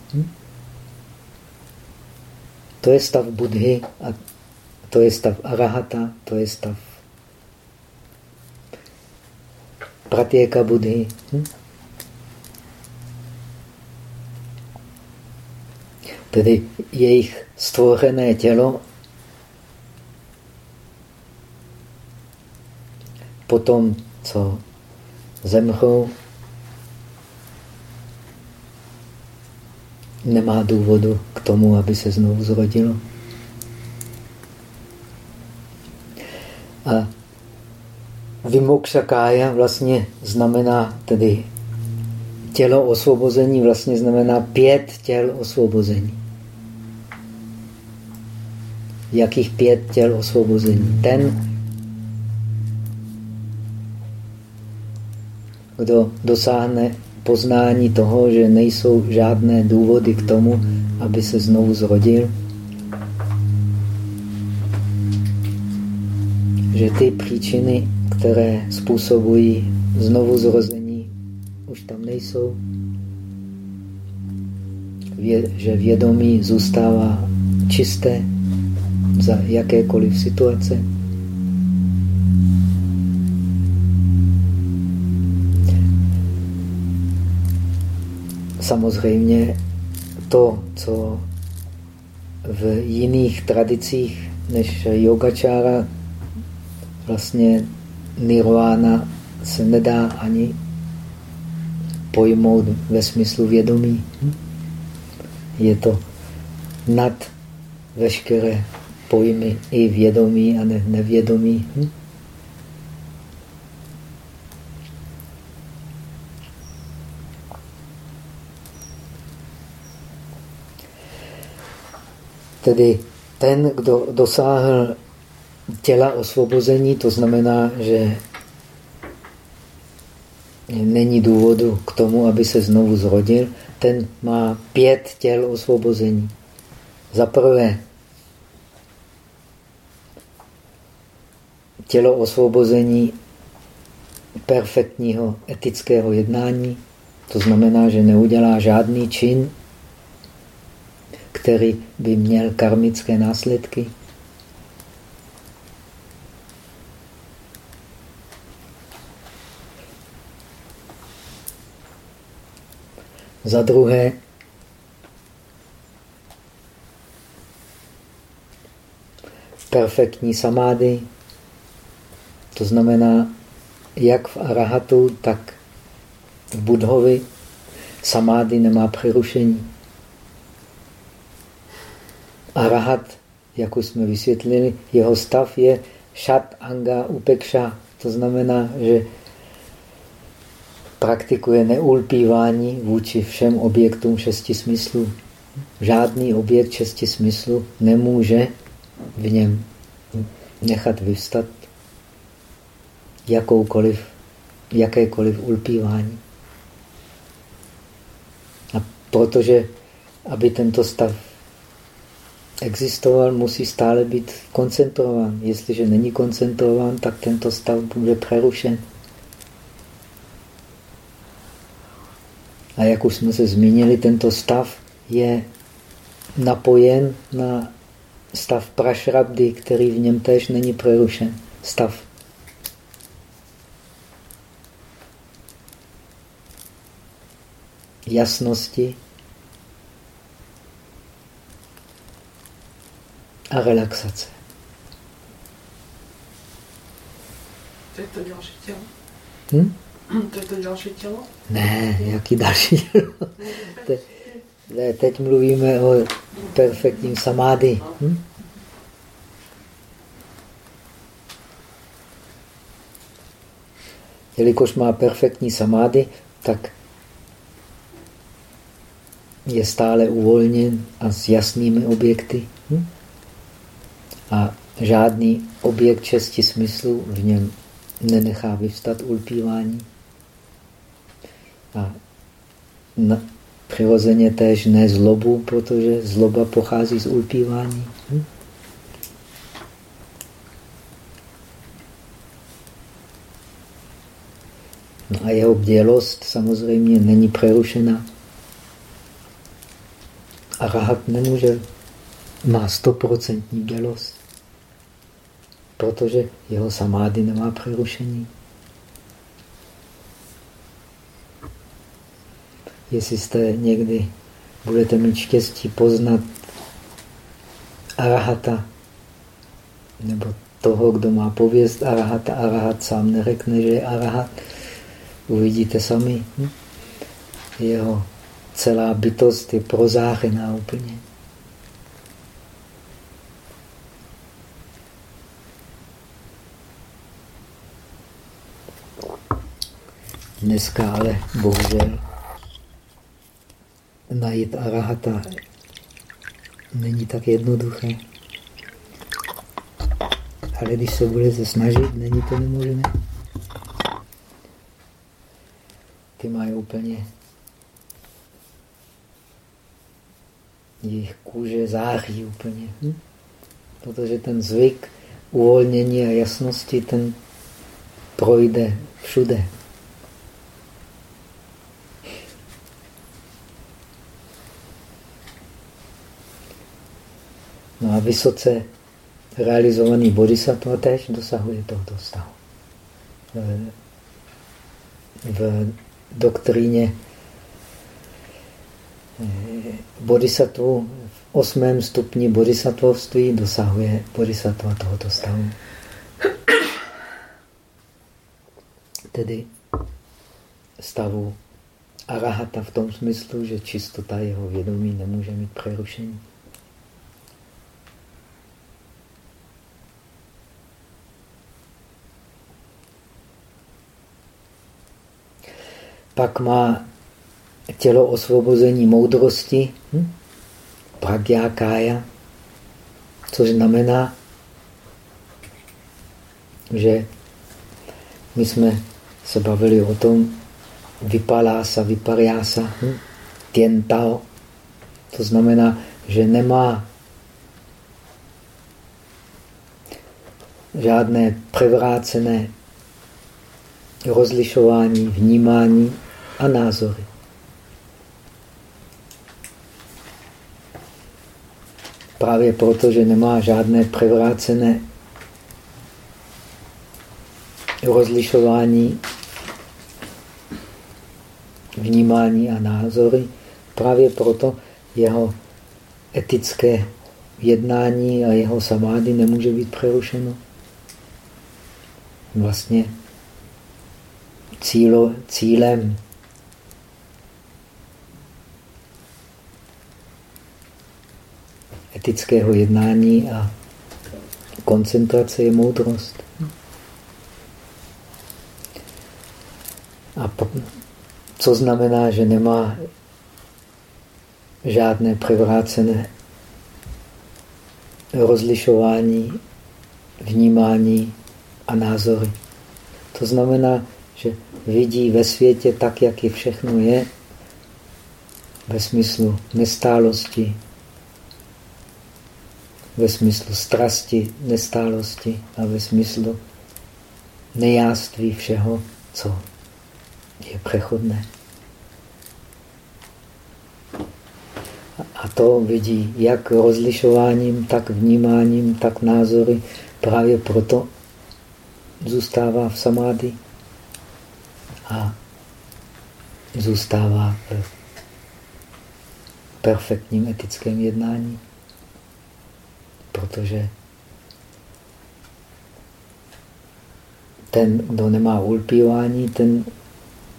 Speaker 1: To je stav Budhy a to je stav Arahata, to je stav Pratyeka Budhy. Hm? Tedy jejich stvořené tělo potom, co zemřou, nemá důvodu k tomu, aby se znovu zrodilo. A vimokša vlastně znamená tedy tělo osvobození, vlastně znamená pět těl osvobození. Jakých pět těl osvobození? Ten, kdo dosáhne poznání toho, že nejsou žádné důvody k tomu, aby se znovu zrodil, že ty příčiny, které způsobují znovu zrození, už tam nejsou, že vědomí zůstává čisté za jakékoliv situace. Samozřejmě to, co v jiných tradicích než yogačára vlastně nirvana se nedá ani pojmout ve smyslu vědomí. Je to nad veškeré pojmy i vědomí a ne nevědomí. Tedy ten, kdo dosáhl těla osvobození, to znamená, že není důvodu k tomu, aby se znovu zrodil, ten má pět těl osvobození. Za prvé, tělo osvobození perfektního etického jednání, to znamená, že neudělá žádný čin, který by měl karmické následky. Za druhé, perfektní samády, to znamená, jak v arahatu, tak v budhovi samády nemá přerušení. Arahat, jak už jsme vysvětlili, jeho stav je šat anga upekša. To znamená, že praktikuje neulpívání vůči všem objektům šesti smyslů. Žádný objekt šesti smyslů nemůže v něm nechat vyvstat jakoukoliv, jakékoliv ulpívání. A protože, aby tento stav existoval, musí stále být koncentrován. Jestliže není koncentrován, tak tento stav bude přerušen. A jak už jsme se zmínili, tento stav je napojen na stav prašrabdy, který v něm též není přerušen. Stav jasnosti, a relaxace.
Speaker 2: To je to další tělo.
Speaker 1: Hm?
Speaker 2: To je to další tělo?
Speaker 1: Ne, jaký další tělo? Te, ne, teď mluvíme o perfektním samády. Hm? Jelikož má perfektní samády, tak je stále uvolněn a s jasnými objekty. A žádný objekt česti smyslu v něm nenechá vyvstat ulpívání. A na, přirozeně též ne zlobu, protože zloba pochází z ulpívání. Hm? No a jeho bdělost samozřejmě není přerušena. A rahat nemůže, má stoprocentní bdělost, protože jeho samády nemá přerušení. Jestli jste někdy budete mít štěstí poznat arahata, nebo toho, kdo má pověst arahata, arahat sám nerekne, že je arahat, uvidíte sami. Jeho celá bytost je prozářená úplně. Dneska ale bohužel najít arahata není tak jednoduché. Ale když se budete snažit, není to nemožné. Ty mají úplně jejich kůže září úplně. Hm? Protože ten zvyk uvolnění a jasnosti, ten projde všude. No a vysoce realizovaný bodhisattva tež dosahuje tohoto stavu. V doktríně eh, bodhisattvu v osmém stupni bodhisattvovství dosahuje bodhisattva tohoto stavu. Tedy stavu arahata v tom smyslu, že čistota jeho vědomí nemůže mít přerušení. Pak má tělo osvobození moudrosti, hm? pragya kája, což znamená, že my jsme se bavili o tom vypalása, vypariása, hm? tientao. To znamená, že nemá žádné převrácené rozlišování, vnímání a názory. Právě proto, že nemá žádné převrácené rozlišování, vnímání a názory, právě proto jeho etické jednání a jeho samády nemůže být přerušeno. Vlastně cílo, cílem etického jednání a koncentrace je moudrost. A co znamená, že nemá žádné převrácené rozlišování, vnímání a názory. To znamená, že vidí ve světě tak, jak je všechno je, ve smyslu nestálosti, ve smyslu strasti, nestálosti a ve smyslu nejáství všeho, co je přechodné. A to vidí jak rozlišováním, tak vnímáním, tak názory. Právě proto zůstává v samády a zůstává v perfektním etickém jednání, protože ten, kdo nemá ulpívání, ten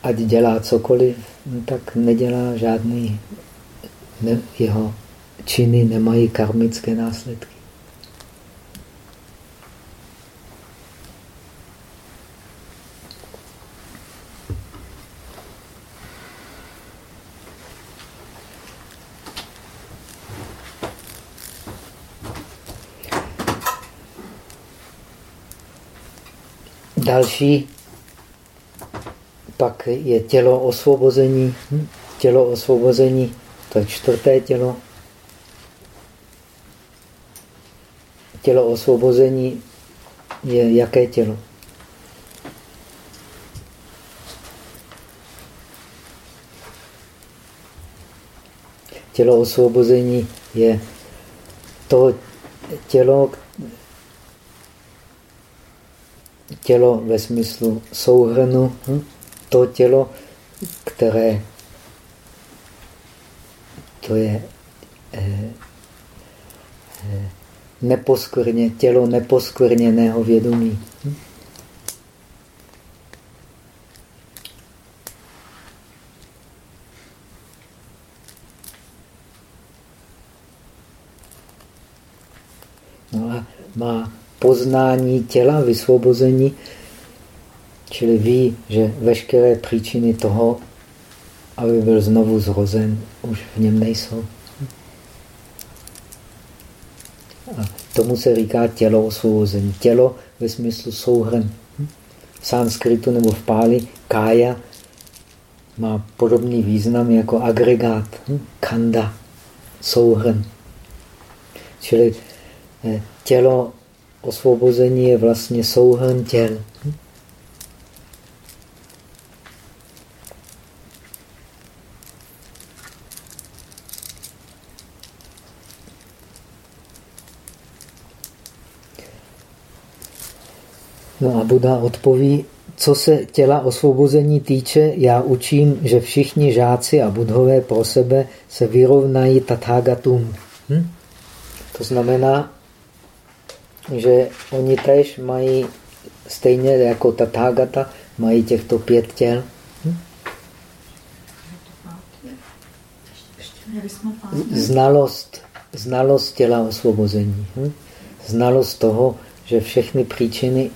Speaker 1: ať dělá cokoliv, no tak nedělá žádný, ne, jeho činy nemají karmické následky. Další pak je tělo osvobození. Hm? Tělo osvobození, to je čtvrté tělo. Tělo osvobození je jaké tělo? Tělo osvobození je to tělo, tělo ve smyslu souhrnu, hm? to tělo, které to je eh, eh, neposkvrně, tělo neposkvrněného vědomí. Hm? No a má poznání těla, vysvobození, čili ví, že veškeré příčiny toho, aby byl znovu zrozen, už v něm nejsou. A tomu se říká tělo osvobození. Tělo ve smyslu souhrn. V sanskritu nebo v páli kája má podobný význam jako agregát. Kanda, souhrn. Čili eh, tělo osvobození je vlastně souhrn těl. No a Buda odpoví, co se těla osvobození týče, já učím, že všichni žáci a budhové pro sebe se vyrovnají tathagatum. Hm? To znamená, že oni tež mají stejně jako tathagata, mají těchto pět těl. Hm? Znalost, znalost těla osvobození. Hm? Znalost toho, že všechny příčiny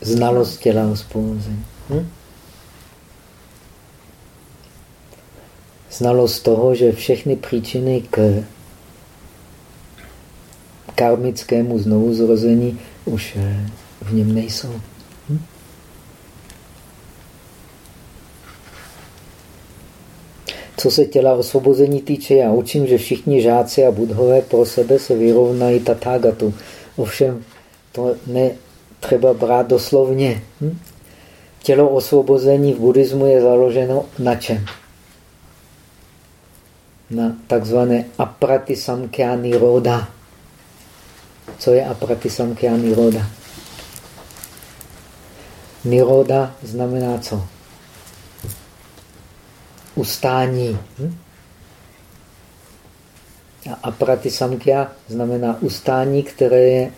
Speaker 1: Znalost těla osvobození. Hm? Znalost toho, že všechny příčiny k karmickému znovuzrození už eh, v něm nejsou. Hm? Co se těla osvobození týče, já učím, že všichni žáci a budhové pro sebe se vyrovnají tatágatu. Ovšem, to netřeba brát doslovně. Hm? Tělo osvobození v buddhismu je založeno na čem? Na takzvané apratisamkhyani roda. Co je apratisamkhyani roda? Niroda znamená co? Ustání. Hm? A apratisamkhya znamená ustání, které je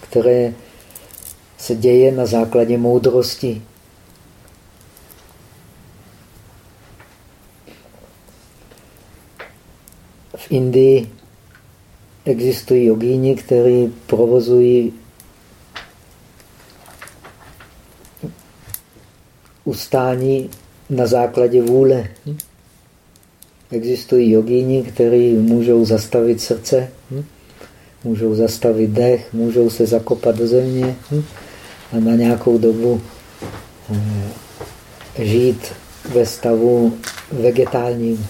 Speaker 1: které se děje na základě moudrosti. V Indii existují jogíni, kteří provozují ustání na základě vůle. Existují jogíni, kteří můžou zastavit srdce můžou zastavit dech, můžou se zakopat do země a na nějakou dobu eh, žít ve stavu vegetálním.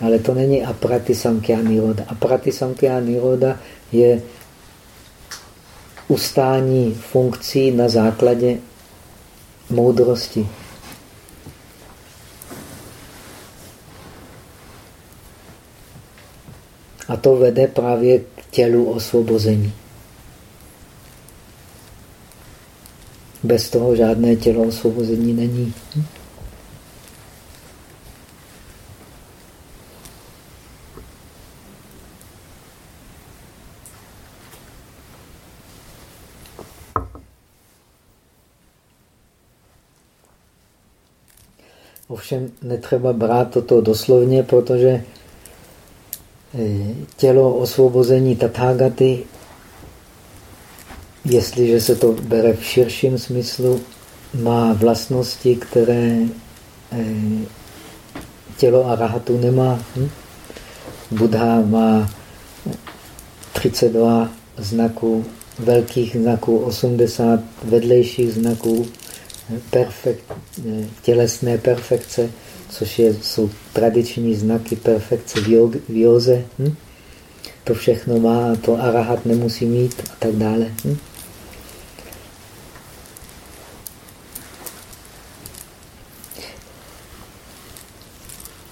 Speaker 1: Hm? Ale to není apratisamkhya roda. Apratisamkhya roda je ustání funkcí na základě moudrosti. A to vede právě k tělu osvobození. Bez toho žádné tělo osvobození není. Ovšem netřeba brát toto doslovně, protože eh, tělo osvobození Tathagaty, jestliže se to bere v širším smyslu, má vlastnosti, které eh, tělo arahatu nemá. Hm? Buddha má 32 znaků, velkých znaků, 80 vedlejších znaků, perfekt, tělesné perfekce, což je, jsou tradiční znaky perfekce v józe. Hm? To všechno má, to arahat nemusí mít a tak dále. Hm?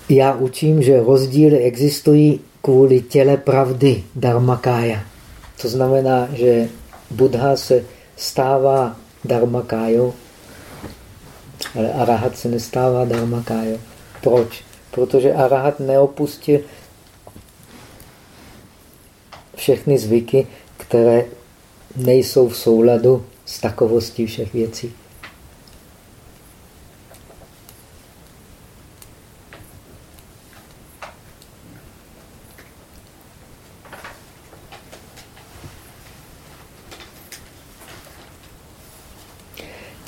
Speaker 1: Já učím, že rozdíly existují kvůli těle pravdy Dharmakája. To znamená, že Buddha se stává Dharmakájou, ale arahat se nestává Dharmakájou. Proč? Protože arahat neopustil všechny zvyky, které nejsou v souladu s takovostí všech věcí.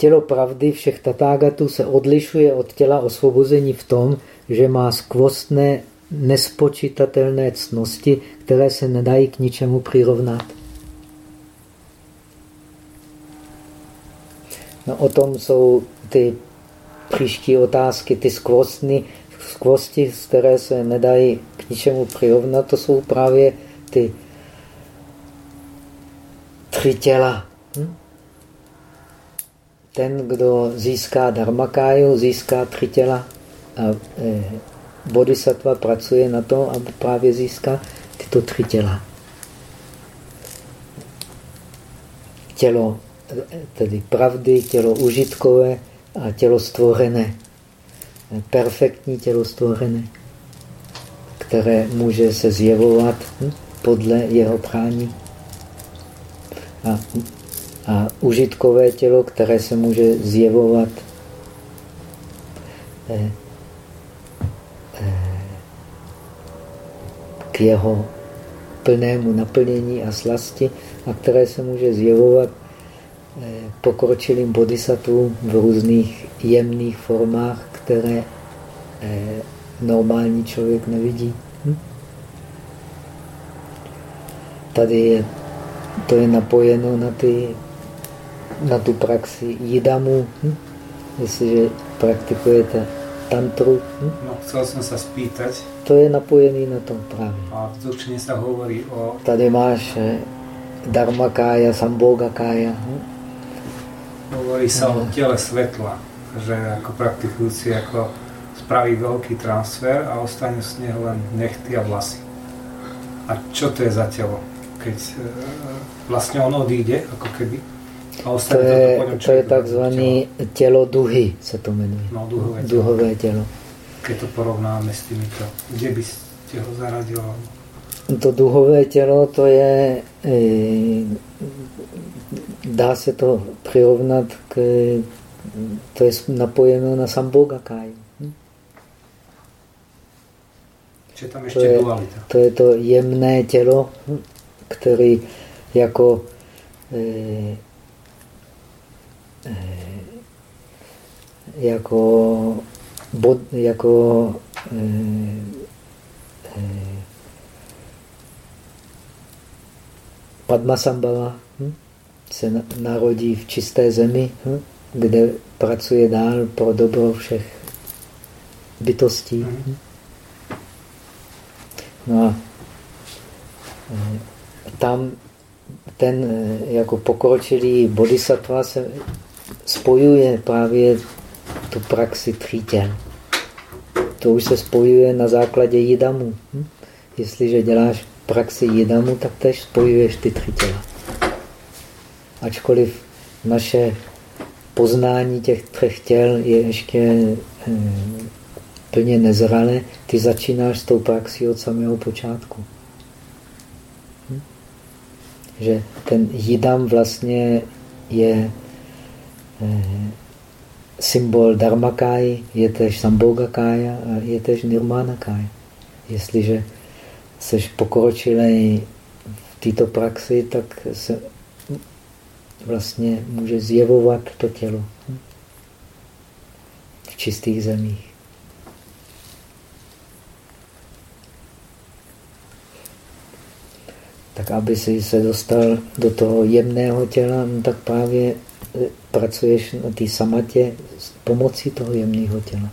Speaker 1: Tělo pravdy všech tatágatů se odlišuje od těla osvobození v tom, že má skvostné, nespočítatelné cnosti, které se nedají k ničemu přirovnat. No, o tom jsou ty příští otázky, ty skvostny, skvosti, které se nedají k ničemu přirovnat, to jsou právě ty tři těla. Hm? Ten, kdo získá dharmakáju, získá tři těla. A eh, bodhisattva pracuje na to, aby právě získá tyto tři těla. Tělo tedy pravdy, tělo užitkové a tělo stvořené. Perfektní tělo stvořené, které může se zjevovat hm, podle jeho prání. A a užitkové tělo, které se může zjevovat eh, eh, k jeho plnému naplnění a slasti a které se může zjevovat eh, pokročilým bodhisattvům v různých jemných formách, které normální člověk nevidí. Hm? Tady je, to je napojeno na ty na tu praxi jidamu, hm? jestliže praktikujete tantru. Hm?
Speaker 3: No, chcel som sa spýtať.
Speaker 1: To je napojený na tom právě.
Speaker 3: A v sa hovorí o...
Speaker 1: Tady máš eh, Dharmakája, Sambhogakája. Hm?
Speaker 3: Hovorí sa o tele svetla, že ako praktikujúci ako spraví veľký transfer a ostane z neho len nechty a vlasy. A čo to je za telo? Keď e, vlastne on odíde, ako keby,
Speaker 1: to je, to je takzvané tělo duhy, se to jmenuje.
Speaker 3: No, duhové, tělo.
Speaker 1: duhové tělo.
Speaker 3: Když to porovnáme s těmito, kde byste ho zaradil?
Speaker 1: To duhové tělo, to je, eh, dá se to přirovnat k, to je napojeno na Sambhogakáju. Hm?
Speaker 3: tam ještě
Speaker 1: to je,
Speaker 3: dualita.
Speaker 1: To je to jemné tělo, který jako Eh, jako, bod, jako eh, eh, Padmasambhava hm? se narodí v čisté zemi, hm? kde pracuje dál pro dobro všech bytostí. Hm? No a tam ten jako pokročilý bodhisattva se spojuje právě tu praxi tří těl. To už se spojuje na základě jidamu. Hm? Jestliže děláš praxi jidamu, tak tež spojuješ ty tři těla. Ačkoliv naše poznání těch třech těl je ještě eh, plně nezralé, ty začínáš s tou praxí od samého počátku. Hm? Že ten jidam vlastně je symbol Dharmakáji je tež Sambhogakája a je tež Nirmánakája. Jestliže seš pokročilej v této praxi, tak se vlastně může zjevovat to tělo v čistých zemích. Tak aby si se dostal do toho jemného těla, no tak právě eh, pracuješ na té samatě s pomocí toho jemného těla.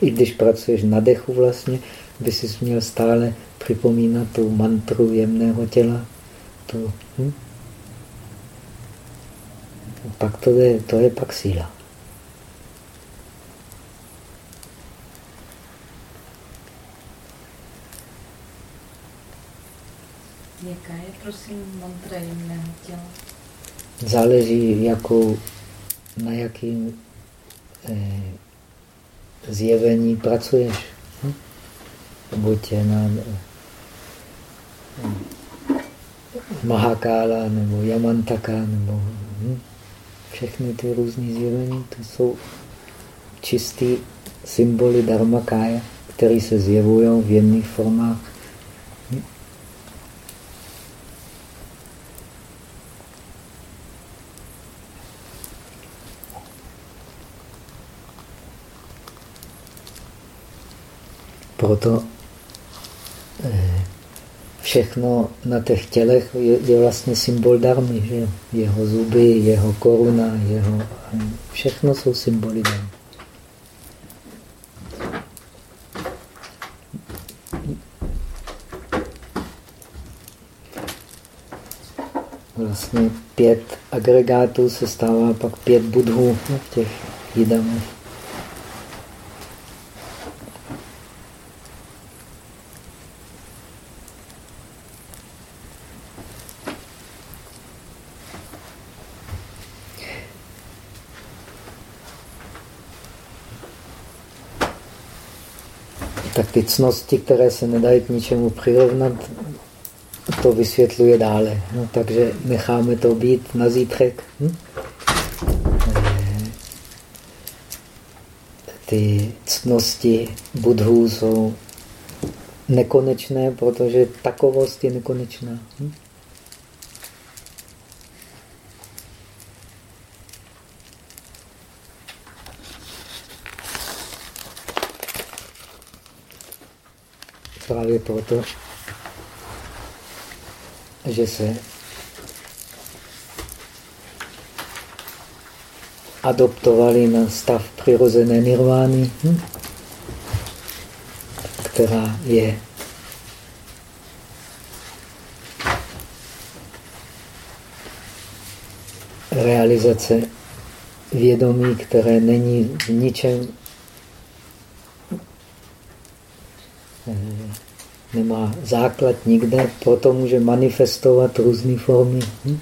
Speaker 1: I když pracuješ na dechu vlastně, by si měl stále připomínat tu mantru jemného těla. To, hm? Pak to je, to je pak síla.
Speaker 5: Jaká je, prosím, mantra jemného?
Speaker 1: Záleží, jakou, na jakým eh, zjevení pracuješ. Hm? Buď je na eh, Mahakála nebo Yamantaka nebo hm? všechny ty různé zjevení, to jsou čistý symboly Dharmakája, které se zjevují v jemných formách. Proto eh, všechno na těch tělech je, je vlastně symbol darmy, že jeho zuby, jeho koruna, jeho, všechno jsou symboly darmy. Vlastně pět agregátů se stává pak pět budhů v těch jídamech. tak ty cnosti, které se nedají k ničemu přirovnat, to vysvětluje dále. No, takže necháme to být na zítřek. Hm? Eh, ty ctnosti budhů jsou nekonečné, protože takovost je nekonečná. Hm? právě proto, že se adoptovali na stav přirozené nirvány, hm? která je realizace vědomí, které není v ničem nemá základ nikde, proto může manifestovat různé formy hm?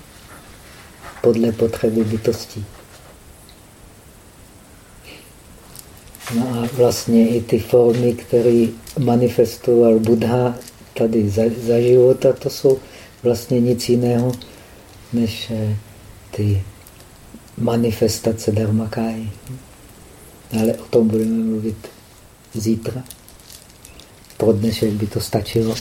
Speaker 1: podle potřeby bytostí. No a vlastně i ty formy, které manifestoval Buddha tady za, za života, to jsou vlastně nic jiného, než eh, ty manifestace Dharmakáji. Ale o tom budeme mluvit zítra pro dnešek by to stačilo.